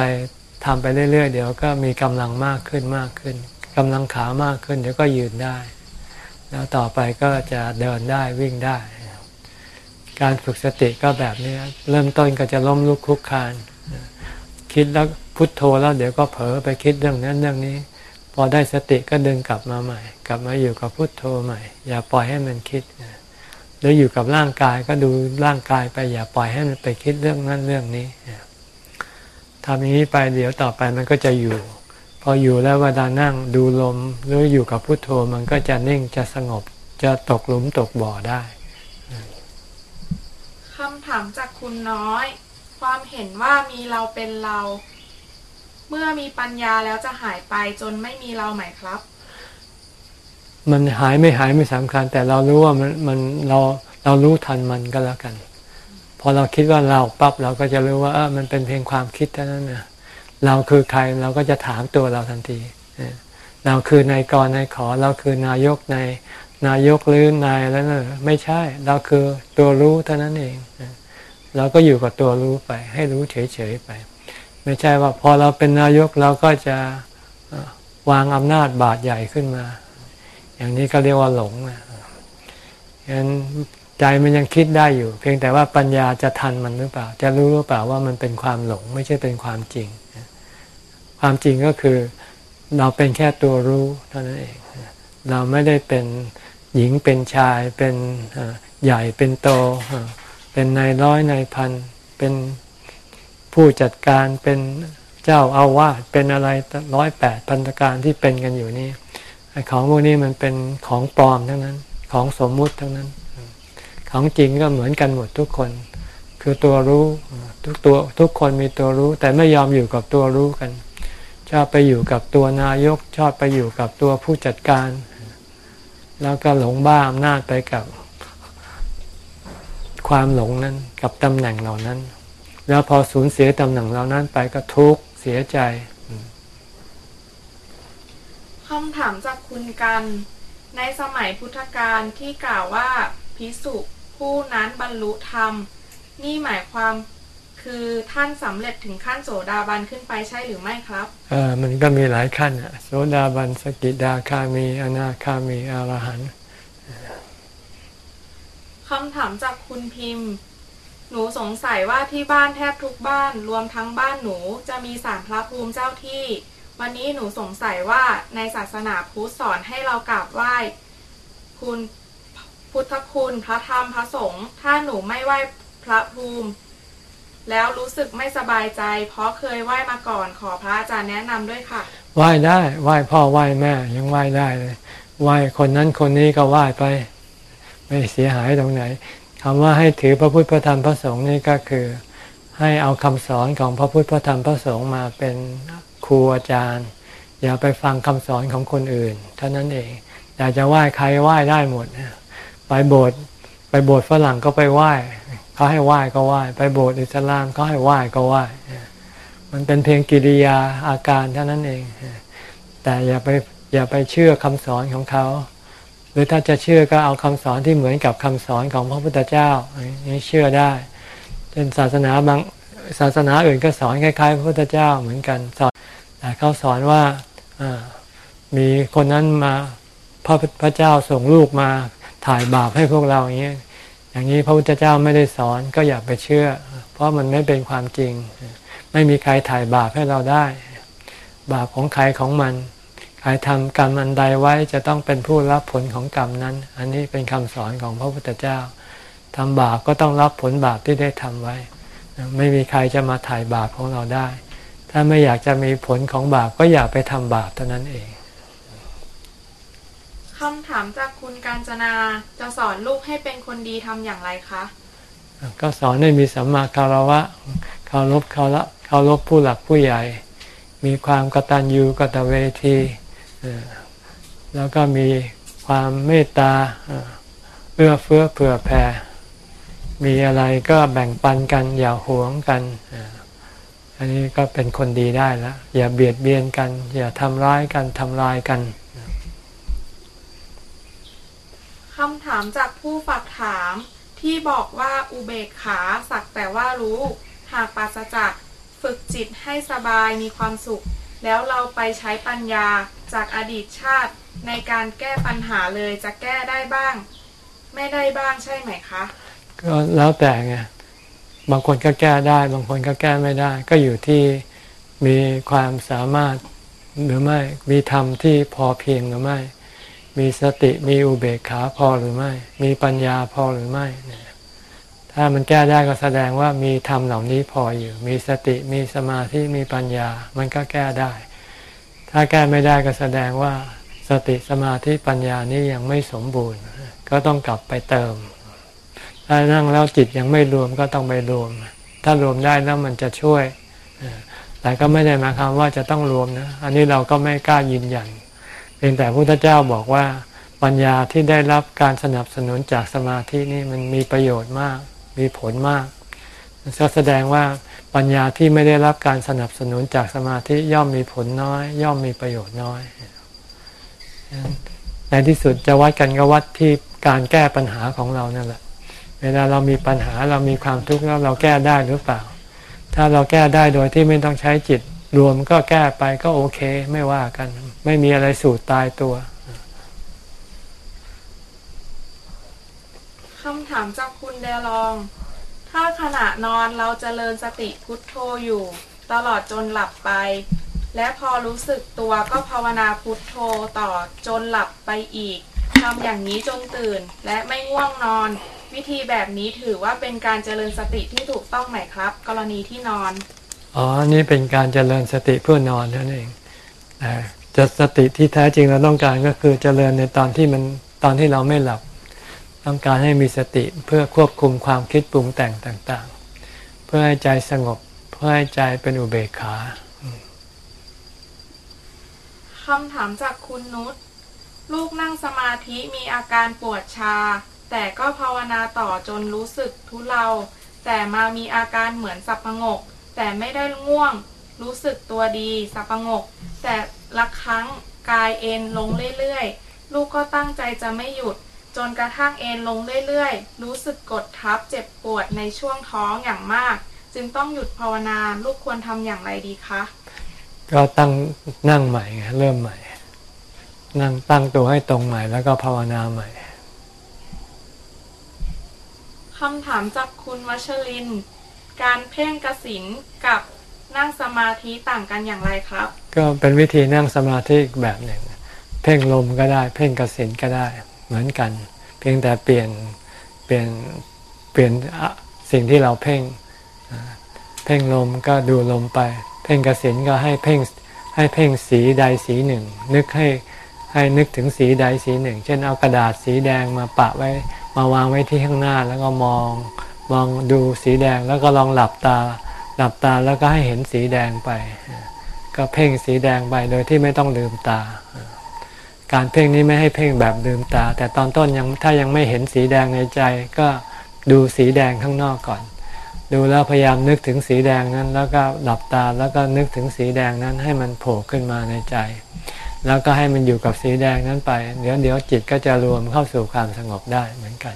ทำไปเรื่อย ๆ เดี๋ยวก็มีกำลังมากขึ้นมากขึ้นกำลังขามากขึ้น เดี๋ยวก็ยืนได้ แล้วต่อไปก็จะเดินได้วิ่งได้ การฝึกสติก็แบบนี้เริ่มต้นก็จะล้มลุกคลุกคานคิดแล้วพุทโธแล้วเดี๋ยวก็เผลอไปคิดเรื่องนั้นเรื่องนี้ พอได้สติก็ดึงกลับมาใหม่ กลับมาอยู่กับพุทโธใหม่ อย่าปล่อยให้มันคิด หรืออยู่กับร่างกายก็ดูร่างกายไปอย่าปล่อยให้มันไปคิดเรื่องนั้นเรื่องนี้ทำอย่างนี้ไปเดี๋ยวต่อไปมันก็จะอยู่ พออยู่แล้วเวลานั่งดูลมหรืออยู่กับพุทโธมันก็จะนิ่งจะสงบจะตกหลุมตกบ่อได้คำถามจากคุณน้อย ความเห็นว่ามีเราเป็นเรา เมื่อมีปัญญาแล้วจะหายไปจนไม่มีเราไหมครับ มันหายไม่หายไม่สำคัญ แต่เรารู้ว่ามันมันเราเรารู้ทันมันก็แล้วกัน พอเราคิดว่าเราปั๊บเราก็จะรู้ว่าเออมันเป็นเพียงความคิดเท่านั้นนะเราคือใครเราก็จะถามตัวเราทันทีเราคือนายกรนายขอเราคือนายกนายนายกหรือนายแล้วนะไม่ใช่ เราคือตัวรู้เท่านั้นเองเราก็อยู่กับตัวรู้ไป ให้รู้เฉยๆไป ไม่ใช่ว่าพอเราเป็นนายกเราก็จะวางอำนาจบาดใหญ่ขึ้นมา อย่างนี้ก็เรียกว่าหลงนะฉะนั้นใจมันยังคิดได้อยู่ เพียงแต่ว่าปัญญาจะทันมันหรือเปล่า จะรู้หรือเปล่าว่ามันเป็นความหลง ไม่ใช่เป็นความจริง ความจริงก็คือเราเป็นแค่ตัวรู้เท่านั้นเอง เราไม่ได้เป็นหญิงเป็นชายเป็นใหญ่เป็นโต เป็นนายร้อยนายพัน เป็นผู้จัดการเป็นเจ้าอาวาสเป็นอะไรร้อยแปดพันธการที่เป็นกันอยู่นี่ ของพวกนี้มันเป็นของปลอมทั้งนั้น ของสมมุติทั้งนั้น ของจริงก็เหมือนกันหมดทุกคน คือตัวรู้ทุกตัวทุกคนมีตัวรู้ แต่ไม่ยอมอยู่กับตัวรู้กัน ชอบไปอยู่กับตัวนายก ชอบไปอยู่กับตัวผู้จัดการ แล้วก็หลงบ้าอำนาจไปกับความหลงนั้นกับตำแหน่งเหล่านั้น แล้วพอสูญเสียตำแหน่งเหล่านั้นไปก็ทุกข์เสียใจ คำถามจากคุณกัน ในสมัยพุทธกาลที่กล่าวว่าพิสุผู้นั้นบรรลุธรรม นี่หมายความคือท่านสำเร็จถึงขั้นโสดาบันขึ้นไปใช่หรือไม่ครับเออมันก็มีหลายขั้นอะโสดาบันสกิดาคามี อนาคามีอรหันต์คำถามจากคุณพิมพ์ หนูสงสัยว่าที่บ้านแทบทุกบ้านรวมทั้งบ้านหนูจะมีสารพระภูมิเจ้าที่ วันนี้หนูสงสัยว่าในศาสนาพุทธสอนให้เรากราบไหว้คุณพุทธคุณพระธรรมพระสงฆ์ถ้าหนูไม่ไหว้พระภูมิ แล้วรู้สึกไม่สบายใจ เพราะเคยไหว้มาก่อนขอพระอาจารย์แนะนำด้วยค่ะไหว้ได้ไหว้พ่อไหว้แม่ยังไหว้ได้เลยไหว้คนนั้นคนนี้ก็ไหว้ไป ไม่เสียหายตรงไหนคำว่าให้ถือพระพุทธพระธรรมพระสงฆ์นี่ก็คือ ให้เอาคำสอนของพระพุทธพระธรรมพระสงฆ์มาเป็น ครูอาจารย์ อย่าไปฟังคำสอนของคนอื่น เท่านั้นเองอยากจะไหว้ใครไหว้ได้หมดไปโบสถ์ไปโบสถ์ฝรั่งก็ไปไหว้เขาให้ไหว้ก็ไหว้ไปโบสถ์อิสลามเขาให้ไหว้ก็ไหว้มันเป็นเพียงกิริยาอาการเท่านั้นเอง แต่อย่าไปอย่าไปเชื่อคำสอนของเขาหรือถ้าจะเชื่อก็เอาคำสอนที่เหมือนกับคำสอนของพระพุทธเจ้านี่เชื่อได้เช่นศาสนาบางศาสนาอื่นก็สอนคล้ายๆ พระพุทธเจ้าเหมือนกันสอน เขาสอนว่ามีคนนั้นมาพระพระเจ้าส่งลูกมาถ่ายบาปให้พวกเราอย่างนี้อย่างนี้พระพุทธเจ้าไม่ได้สอนก็อย่าไปเชื่อ เพราะมันไม่เป็นความจริง ไม่มีใครถ่ายบาปให้เราได้ บาปของใครของมันใครทำกรรมอันใดไว้จะต้องเป็นผู้รับผลของกรรมนั้น อันนี้เป็นคำสอนของพระพุทธเจ้าทำบาปก็ต้องรับผลบาปที่ได้ทำไว้ ไม่มีใครจะมาถ่ายบาปของเราได้ ถ้าไม่อยากจะมีผลของบาปก็อย่าไปทำบาปเท่านั้นเองคคำถามจากคุณการจนาจะสอนลูกให้เป็นคนดีทำอย่างไรคะ ก็สอนให้มีสัมมาคารวะเคารพเคารพเคารพผู้หลักผู้ใหญ่ มีความกตัญญูกตเวทีเอ่อแล้วก็มีความเมตตาเอ่อเอื้อเฟื้อเผื่อแผ่มีอะไรก็แบ่งปันกันอย่าหวงกันเอ่ ออันนี้ก็เป็นคนดีได้แล้วอย่าเบียดเบียนกัน อย่าทำร้ายกันทำลายกันคำถามจากผู้ฝากถามที่บอกว่าอุเบกขาสักแต่ว่ารู้หากปราศจากฝึกจิตให้สบายมีความสุข แล้วเราไปใช้ปัญญาจากอดีตชาติในการแก้ปัญหาเลยจะแก้ได้บ้าง ไม่ได้บ้างใช่ไหมคะ ก็แล้วแต่ไง บางคนก็แก้ได้ บางคนก็แก้ไม่ได้ ก็อยู่ที่มีความสามารถหรือไม่มีธรรมที่พอเพียงหรือไม่ มีสติมีอุเบกขาพอหรือไม่ มีปัญญาพอหรือไม่ ถ้ามันแก้ได้ก็แสดงว่ามีธรรมเหล่านี้พออยู่ มีสติมีสมาธิมีปัญญา มันก็แก้ได้ ถ้าแก้ไม่ได้ก็แสดงว่าสติสมาธิปัญญานี้ยังไม่สมบูรณ์ ก็ต้องกลับไปเติม ถ้านั่งแล้วจิตยังไม่รวมก็ต้องไปรวม ถ้ารวมได้แล้วมันจะช่วย แต่ก็ไม่ได้หมายความว่าจะต้องรวมนะ อันนี้เราก็ไม่กล้ายืนยัน เพียงแต่พระพุทธเจ้าบอกว่าปัญญาที่ได้รับการสนับสนุนจากสมาธินี่มันมีประโยชน์มาก มีผลมากก็แสดงว่าปัญญาที่ไม่ได้รับการสนับสนุนจากสมาธิย่อมมีผลน้อย ย่อมมีประโยชน์น้อย ในที่สุดจะวัดกันก็วัดที่การแก้ปัญหาของเรานั่นแหละ เวลาเรามีปัญหาเรามีความทุกข์แล้วเราแก้ได้หรือเปล่า ถ้าเราแก้ได้โดยที่ไม่ต้องใช้จิตรวมก็แก้ไปก็โอเคไม่ว่ากัน ไม่มีอะไรสูตรตายตัวคำถามจากคุณแดลอง ถ้าขณะนอนเราจเจริญสติพุทโธอยู่ ตลอดจนหลับไป และพอรู้สึกตัวก็ภาวนาพุทโธต่อจนหลับไปอีกทำอย่างนี้จนตื่นและไม่ง่วงนอน วิธีแบบนี้ถือว่าเป็นการเจริญสติที่ถูกต้องไหมครับ กรณีที่นอน อ๋อ นี่เป็นการเจริญสติเพื่อนอนนั่นเองแต่จะสติที่แท้จริงเราต้องการก็คือเจริญในตอนที่มันตอนที่เราไม่หลับ ต้องการให้มีสติเพื่อควบคุมความคิดปรุงแต่งต่างๆ เพื่อให้ใจสงบ เพื่อให้ใจเป็นอุเบกขาคำถามจากคุณนุชลูกนั่งสมาธิมีอาการปวดชา แต่ก็ภาวนาต่อจนรู้สึกทุเลา แต่มามีอาการเหมือนสับประงก แต่ไม่ได้ง่วง รู้สึกตัวดีสับประงก แต่ละครั้งกายเอ็นลงเรื่อยๆ ลูกก็ตั้งใจจะไม่หยุด จนกระทั่งเอ็นลงเรื่อยๆ รู้สึกกดทับเจ็บปวดในช่วงท้องอย่างมาก จึงต้องหยุดภาวนา ลูกควรทำอย่างไรดีคะ ก็ตั้งนั่งใหม่ไงเริ่มใหม่ นั่งตั้งตัวให้ตรงใหม่แล้วก็ภาวนาใหม่ คำถามจากคุณวัชริน การเพ่งกสินกับนั่งสมาธิต่างกันอย่างไรครับ ก็เป็นวิธีนั่งสมาธิแบบหนึ่ง เพ่งลมก็ได้ เพ่งกสินก็ได้เหมือนกัน เพียงแต่เปลี่ยนเปลี่ยนเปลี่ยนสิ่งที่เราเพ่งเพ่งลมก็ดูลมไป เพ่งกสินก็ให้เพ่งให้เพ่งสีใดสีหนึ่ง นึกให้ให้นึกถึงสีใดสีหนึ่ง เช่นเอากระดาษสีแดงมาปะไว้ มาวางไว้ที่ข้างหน้าแล้วก็มองมองดูสีแดงแล้วก็ลองหลับตา หลับตาแล้วก็ให้เห็นสีแดงไป ก็เพ่งสีแดงไปโดยที่ไม่ต้องลืมตา การเพ่งนี้ไม่ให้เพ่งแบบลืมตา แต่ตอนต้นยังถ้ายังไม่เห็นสีแดงในใจ ก็ดูสีแดงข้างนอกก่อน ดูแล้วพยายามนึกถึงสีแดงนั้น แล้วก็หลับตาแล้วก็นึกถึงสีแดงนั้นให้มันโผล่ขึ้นมาในใจ แล้วก็ให้มันอยู่กับสีแดงนั้นไป เดี๋ยวเดี๋ยวจิตก็จะรวมเข้าสู่ความสงบได้เหมือนกัน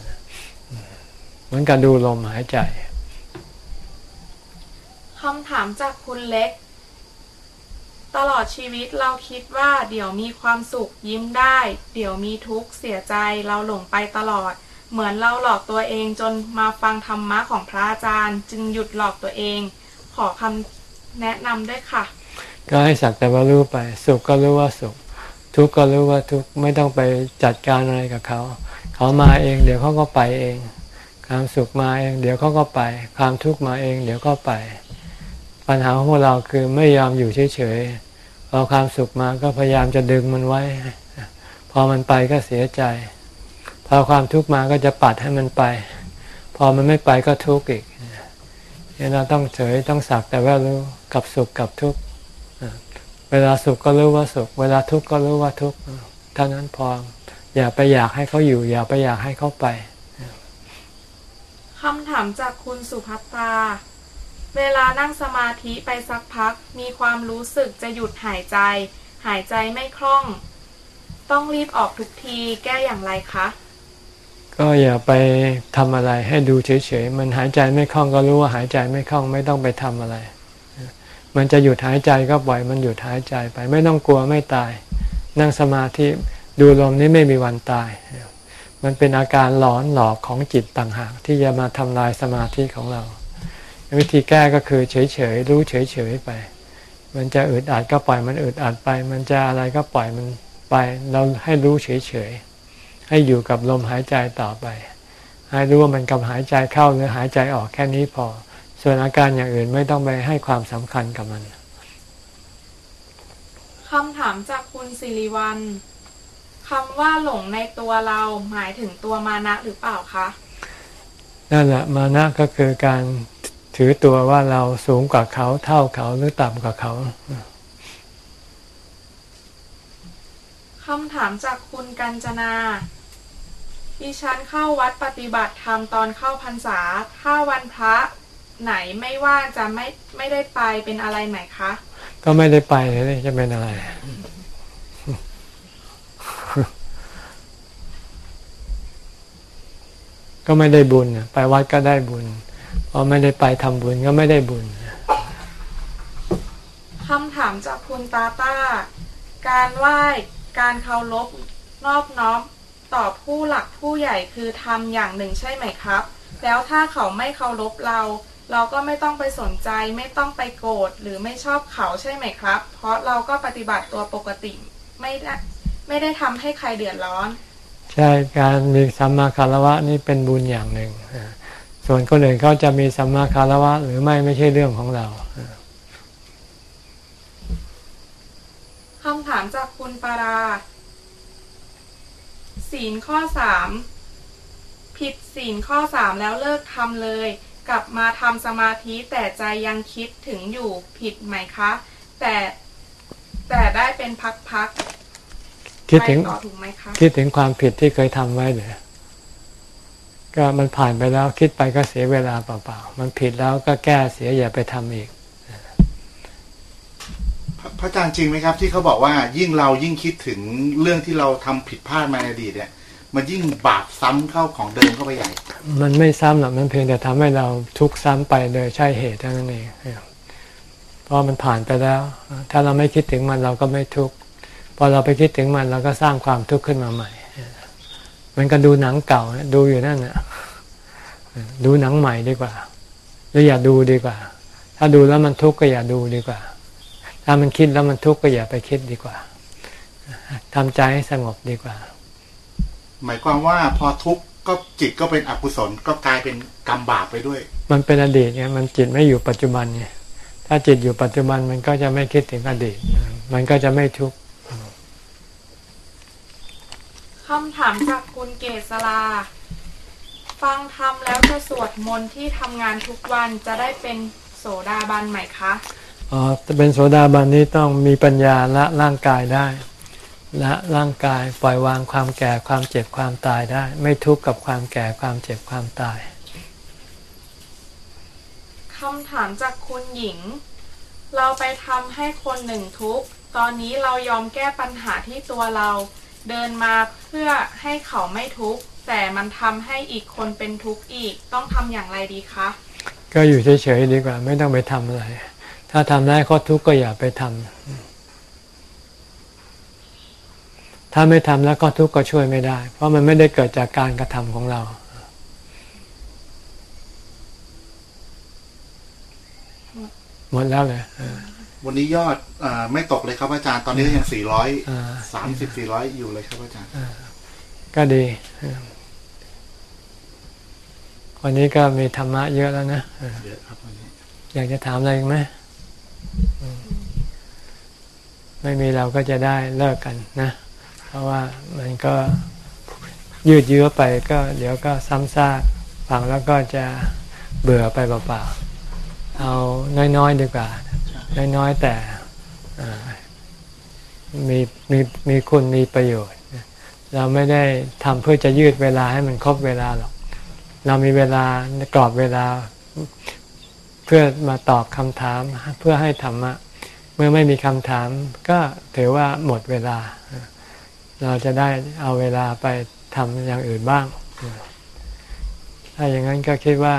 เหมือนกับดูลมหายใจคำถามจากคุณเล็ก ตลอดชีวิตเราคิดว่า เดี๋ยวมีความสุขยิ้มได้ เดี๋ยวมีทุกข์เสียใจเราหลงไปตลอด เหมือนเราหลอกตัวเองจนมาฟังธรรมะของพระอาจารย์ จึงหยุดหลอกตัวเอง ขอคำแนะนำด้วยค่ะ ก็ให้สักแต่ว่ารู้ไป สุขก็รู้ว่าสุข ทุกข์ก็รู้ว่าทุกข์ไม่ต้องไปจัดการอะไรกับเขา เขามาเอง เดี๋ยวเขาก็ไปเอง ความสุขมาเอง เดี๋ยวเขาก็ไป ความทุกข์มาเอง เดี๋ยวก็ไป ปัญหาของเราคือไม่ยอมอยู่เฉยๆพอความสุขมาก็พยายามจะดึงมันไว้ พอมันไปก็เสียใจ พอความทุกข์มาก็จะปัดให้มันไป พอมันไม่ไปก็ทุกข์อีกนี่เราต้องเฉยต้องสักแต่ว่ารู้กับสุขกับทุกข์ เวลาสุขก็รู้ว่าสุข เวลาทุกข์ก็รู้ว่าทุกข์เท่านั้นพอ อย่าไปอยากให้เขาอยู่ อย่าไปอยากให้เขาไปคำถามจากคุณสุภัตตา เวลานั่งสมาธิไปสักพัก มีความรู้สึกจะหยุดหายใจ หายใจไม่คล่อง ต้องรีบออกทุกทีแก้อย่างไรคะ ก็อย่าไปทำอะไรให้ดูเฉยๆ มันหายใจไม่คล่องก็รู้ว่าหายใจไม่คล่องไม่ต้องไปทำอะไร มันจะหยุดหายใจก็ปล่อยมันหยุดหายใจไป ไม่ต้องกลัวไม่ตาย นั่งสมาธิดูลมนี้ไม่มีวันตาย มันเป็นอาการหลอนหลอกของจิตต่างหากที่จะมาทำลายสมาธิของเรา วิธีแก้ก็คือเฉยๆรู้เฉยๆไป มันจะอึดอัดก็ปล่อยมันอึดอัดไป มันจะอะไรก็ปล่อยมันไป เราให้รู้เฉยๆให้อยู่กับลมหายใจต่อไป ให้รู้ว่ามันกำหายใจเข้าหรือหายใจออกแค่นี้พอ ส่วนอาการอย่างอื่นไม่ต้องไปให้ความสำคัญกับมันคำถามจากคุณสิริวัลคำว่าหลงในตัวเราหมายถึงตัวมานะหรือเปล่าคะนั่นแหละมานะก็คือการถือตัวว่าเราสูงกว่าเขาเท่าเขาหรือต่ำกว่าเขาคำถามจากคุณกัญจนาดิฉันเข้าวัดปฏิบัติธรรมตอนเข้าพรรษา ถ้าวันพระ ไหนไม่ว่างจะไม่ไม่ได้ไปเป็นอะไรไหมคะ ก็ไม่ได้ไปเลยจะเป็นอะไร ก็ไม่ได้บุญน่ะไปวัดก็ได้บุญพอไม่ได้ไปทำบุญก็ไม่ได้บุญคำถามจากคุณตาต้าการไหว้การเคารพนอบน้อมต่อผู้หลักผู้ใหญ่คือทำอย่างหนึ่งใช่ไหมครับ แล้วถ้าเขาไม่เคารพเรา เราก็ไม่ต้องไปสนใจไม่ต้องไปโกรธหรือไม่ชอบเขาใช่ไหมครับ เพราะเราก็ปฏิบัติตัวปกติไม่ได้ไม่ได้ทำให้ใครเดือดร้อน ใช่การมีสัมมาคารวะนี่เป็นบุญอย่างหนึ่งอ่าส่วนคนอื่นเขาจะมีสัมมาคารวะหรือไม่ไม่ใช่เรื่องของเราคำถามจากคุณปารา ศีลข้อสามผิดศีลข้อสามแล้วเลิกทำเลย กลับมาทำสมาธิแต่ใจยังคิดถึงอยู่ผิดไหมคะ แต่แต่ได้เป็นพักคิดๆไปถึงต่อถูกไหมคะคิดถึงความผิดที่เคยทำไว้เลยก็มันผ่านไปแล้วคิดไปก็เสียเวลาเปล่าๆ มันผิดแล้วก็แก้เสียอย่าไปทำอีกพระพระอาจารย์จริงไหมครับ ที่เขาบอกว่ายิ่งเรายิ่งคิดถึงเรื่องที่เราทำผิดพลาดมาในอดีตเนี่ย มันยิ่งบาปซ้ำเข้าของเดิมเข้าไปใหญ่ มันไม่ซ้ำหรอกมันเพียงแต่ทำให้เราทุกข์ซ้ำไปโดยใช่เหตุเท่านั้นเองเพราะมันผ่านไปแล้ว ถ้าเราไม่คิดถึงมันเราก็ไม่ทุกข์พอเราไปคิดถึงมันเราก็สร้างความทุกข์ขึ้นมาใหม่มันก็ดูหนังเก่าดูอยู่นั่นน่ะดูหนังใหม่ดีกว่าหรืออย่าดูดีกว่า ถ้าดูแล้วมันทุกข์ก็อย่าดูดีกว่า ถ้ามันคิดแล้วมันทุกข์ก็อย่าไปคิดดีกว่าทำใจให้สงบดีกว่า หมายความว่าพอทุกข์ก็จิตก็เป็นอกุศลก็กลายเป็นกรรมบาปไปด้วย มันเป็นอดีตไงมันจิตไม่อยู่ปัจจุบันไงถ้าจิตอยู่ปัจจุบันมันก็จะไม่คิดถึงอดีต มันก็จะไม่ทุกข์คำถามจากคุณเกษราฟังทำแล้วจะสวดมนต์ที่ทำงานทุกวันจะได้เป็นโสดาบันไหมคะอ๋อจะเป็นโสดาบันนี้ต้องมีปัญญาละร่างกายได้ ละร่างกายปล่อยวางความแก่ความเจ็บความตายได้ ไม่ทุกข์กับความแก่ความเจ็บความตายคำถามจากคุณหญิง เราไปทำให้คนหนึ่งทุกข์ตอนนี้เรายอมแก้ปัญหาที่ตัวเรา เดินมาเพื่อให้เขาไม่ทุกข์แต่มันทำให้อีกคนเป็นทุกข์อีก ต้องทำอย่างไรดีคะ ก็อยู่เฉยๆดีกว่า ไม่ต้องไปทำอะไร ถ้าทำได้ก็ทุกข์ก็อย่าไปทำ ถ้าไม่ทำแล้วก็ทุกข์ก็ช่วยไม่ได้ เพราะมันไม่ได้เกิดจากการกระทำของเราหมดแล้วเลยเออวันนี้ยอดเออไม่ตกเลยครับอาจารย์ ตอนนี้ก็ยังสี่ร้อยอ่าสามสิบสี่ร้อยอยู่เลยครับอาจารย์ก็ดีเออวันนี้ก็มีธรรมะเยอะแล้วนะเออเยอะครับวันนี้อยากจะถามอะไรอีกไหมอืมไม่มีเราก็จะได้เลิกกันนะ เพราะว่ามันก็ยืดเยื้อไปก็เดี๋ยวก็ซ้ำซากฟังแล้วก็จะเบื่อไปเปล่าๆเอาน้อยๆดีกว่า น้อยๆแต่เอ่มีมีมีคุณมีประโยชน์ เราไม่ได้ทำเพื่อจะยืดเวลาให้มันครบเวลาหรอก เรามีเวลากรอบเวลา เพื่อมาตอบคำถามเพื่อให้ธรรมะ เมื่อไม่มีคำถามก็ถือว่าหมดเวลา เราจะได้เอาเวลาไปทำอย่างอื่นบ้าง ถ้าอย่างนั้นก็คิดว่า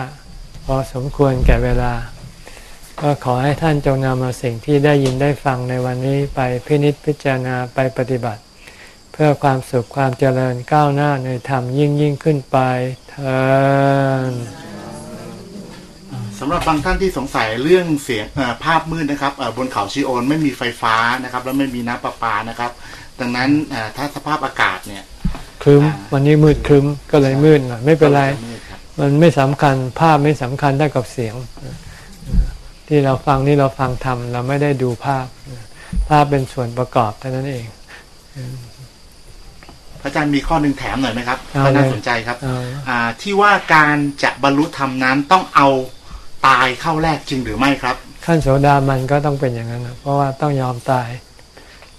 พอสมควรแก่เวลา ก็ขอให้ท่านจงนำเอาสิ่งที่ได้ยินได้ฟังในวันนี้ไปพินิจพิจารณาไปปฏิบัติ เพื่อความสุขความเจริญก้าวหน้าในธรรมยิ่งยิ่งขึ้นไปเถิดสำหรับบางท่านที่สงสัยเรื่องเสียงภาพมืดนะครับบนเขาชิโอนไม่มีไฟฟ้านะครับ แล้วไม่มีน้ำประปานะครับ ดังนั้นเอ่อถ้าสภาพอากาศเนี่ยครึ้มวันนี้มืดครึ้มก็เลยมืดหน่อยไม่เป็นไรก็จะมืดครับมันไม่สำคัญภาพไม่สำคัญเท่ากับเสียง ที่เราฟังนี่เราฟังทำเราไม่ได้ดูภาพ ภาพเป็นส่วนประกอบเท่านั้นเองพระอาจารย์มีข้อหนึ่งแถมหน่อยไหมครับเอาก็น่าเลยสนใจครับเอาอ่าที่ว่าการจะบรรลุธรรมนั้นต้องเอาตายเข้าแรกจริงหรือไม่ครับ ขั้นโสดามันก็ต้องเป็นอย่างนั้นนะเพราะว่าต้องยอมตาย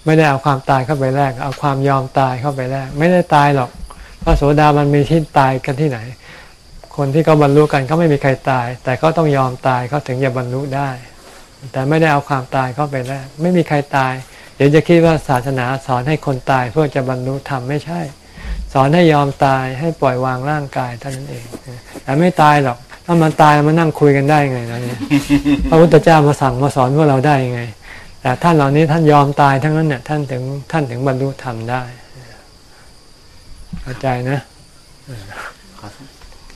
ไม่ได้เอาความตายเข้าไปแลกเอาความยอมตายเข้าไปแลกไม่ได้ตายหรอกพระโสดามันมีที่ตายกันที่ไหน คนที่เขาบรรลุกันเขาไม่มีใครตาย แต่เขาต้องยอมตายเขาถึงจะบรรลุได้ แต่ไม่ได้เอาความตายเข้าไปแลกไม่มีใครตาย เดี๋ยวจะคิดว่าศาสนาสอนให้คนตายเพื่อจะบรรลุธรรมไม่ใช่ สอนให้ยอมตายให้ปล่อยวางร่างกายเท่านั้นเองแต่ไม่ตายหรอกถ้ามันตายมานั่งคุยกันได้ไงนะเนี่ยพระพุทธเจ้ามาสั่งมาสอนพวกเราได้ยังไง แต่ท่านเหล่านี้ท่านยอมตายทั้งนั้นเนี่ยท่านถึงท่านถึงบรรลุธรรมได้เข้าใจนะ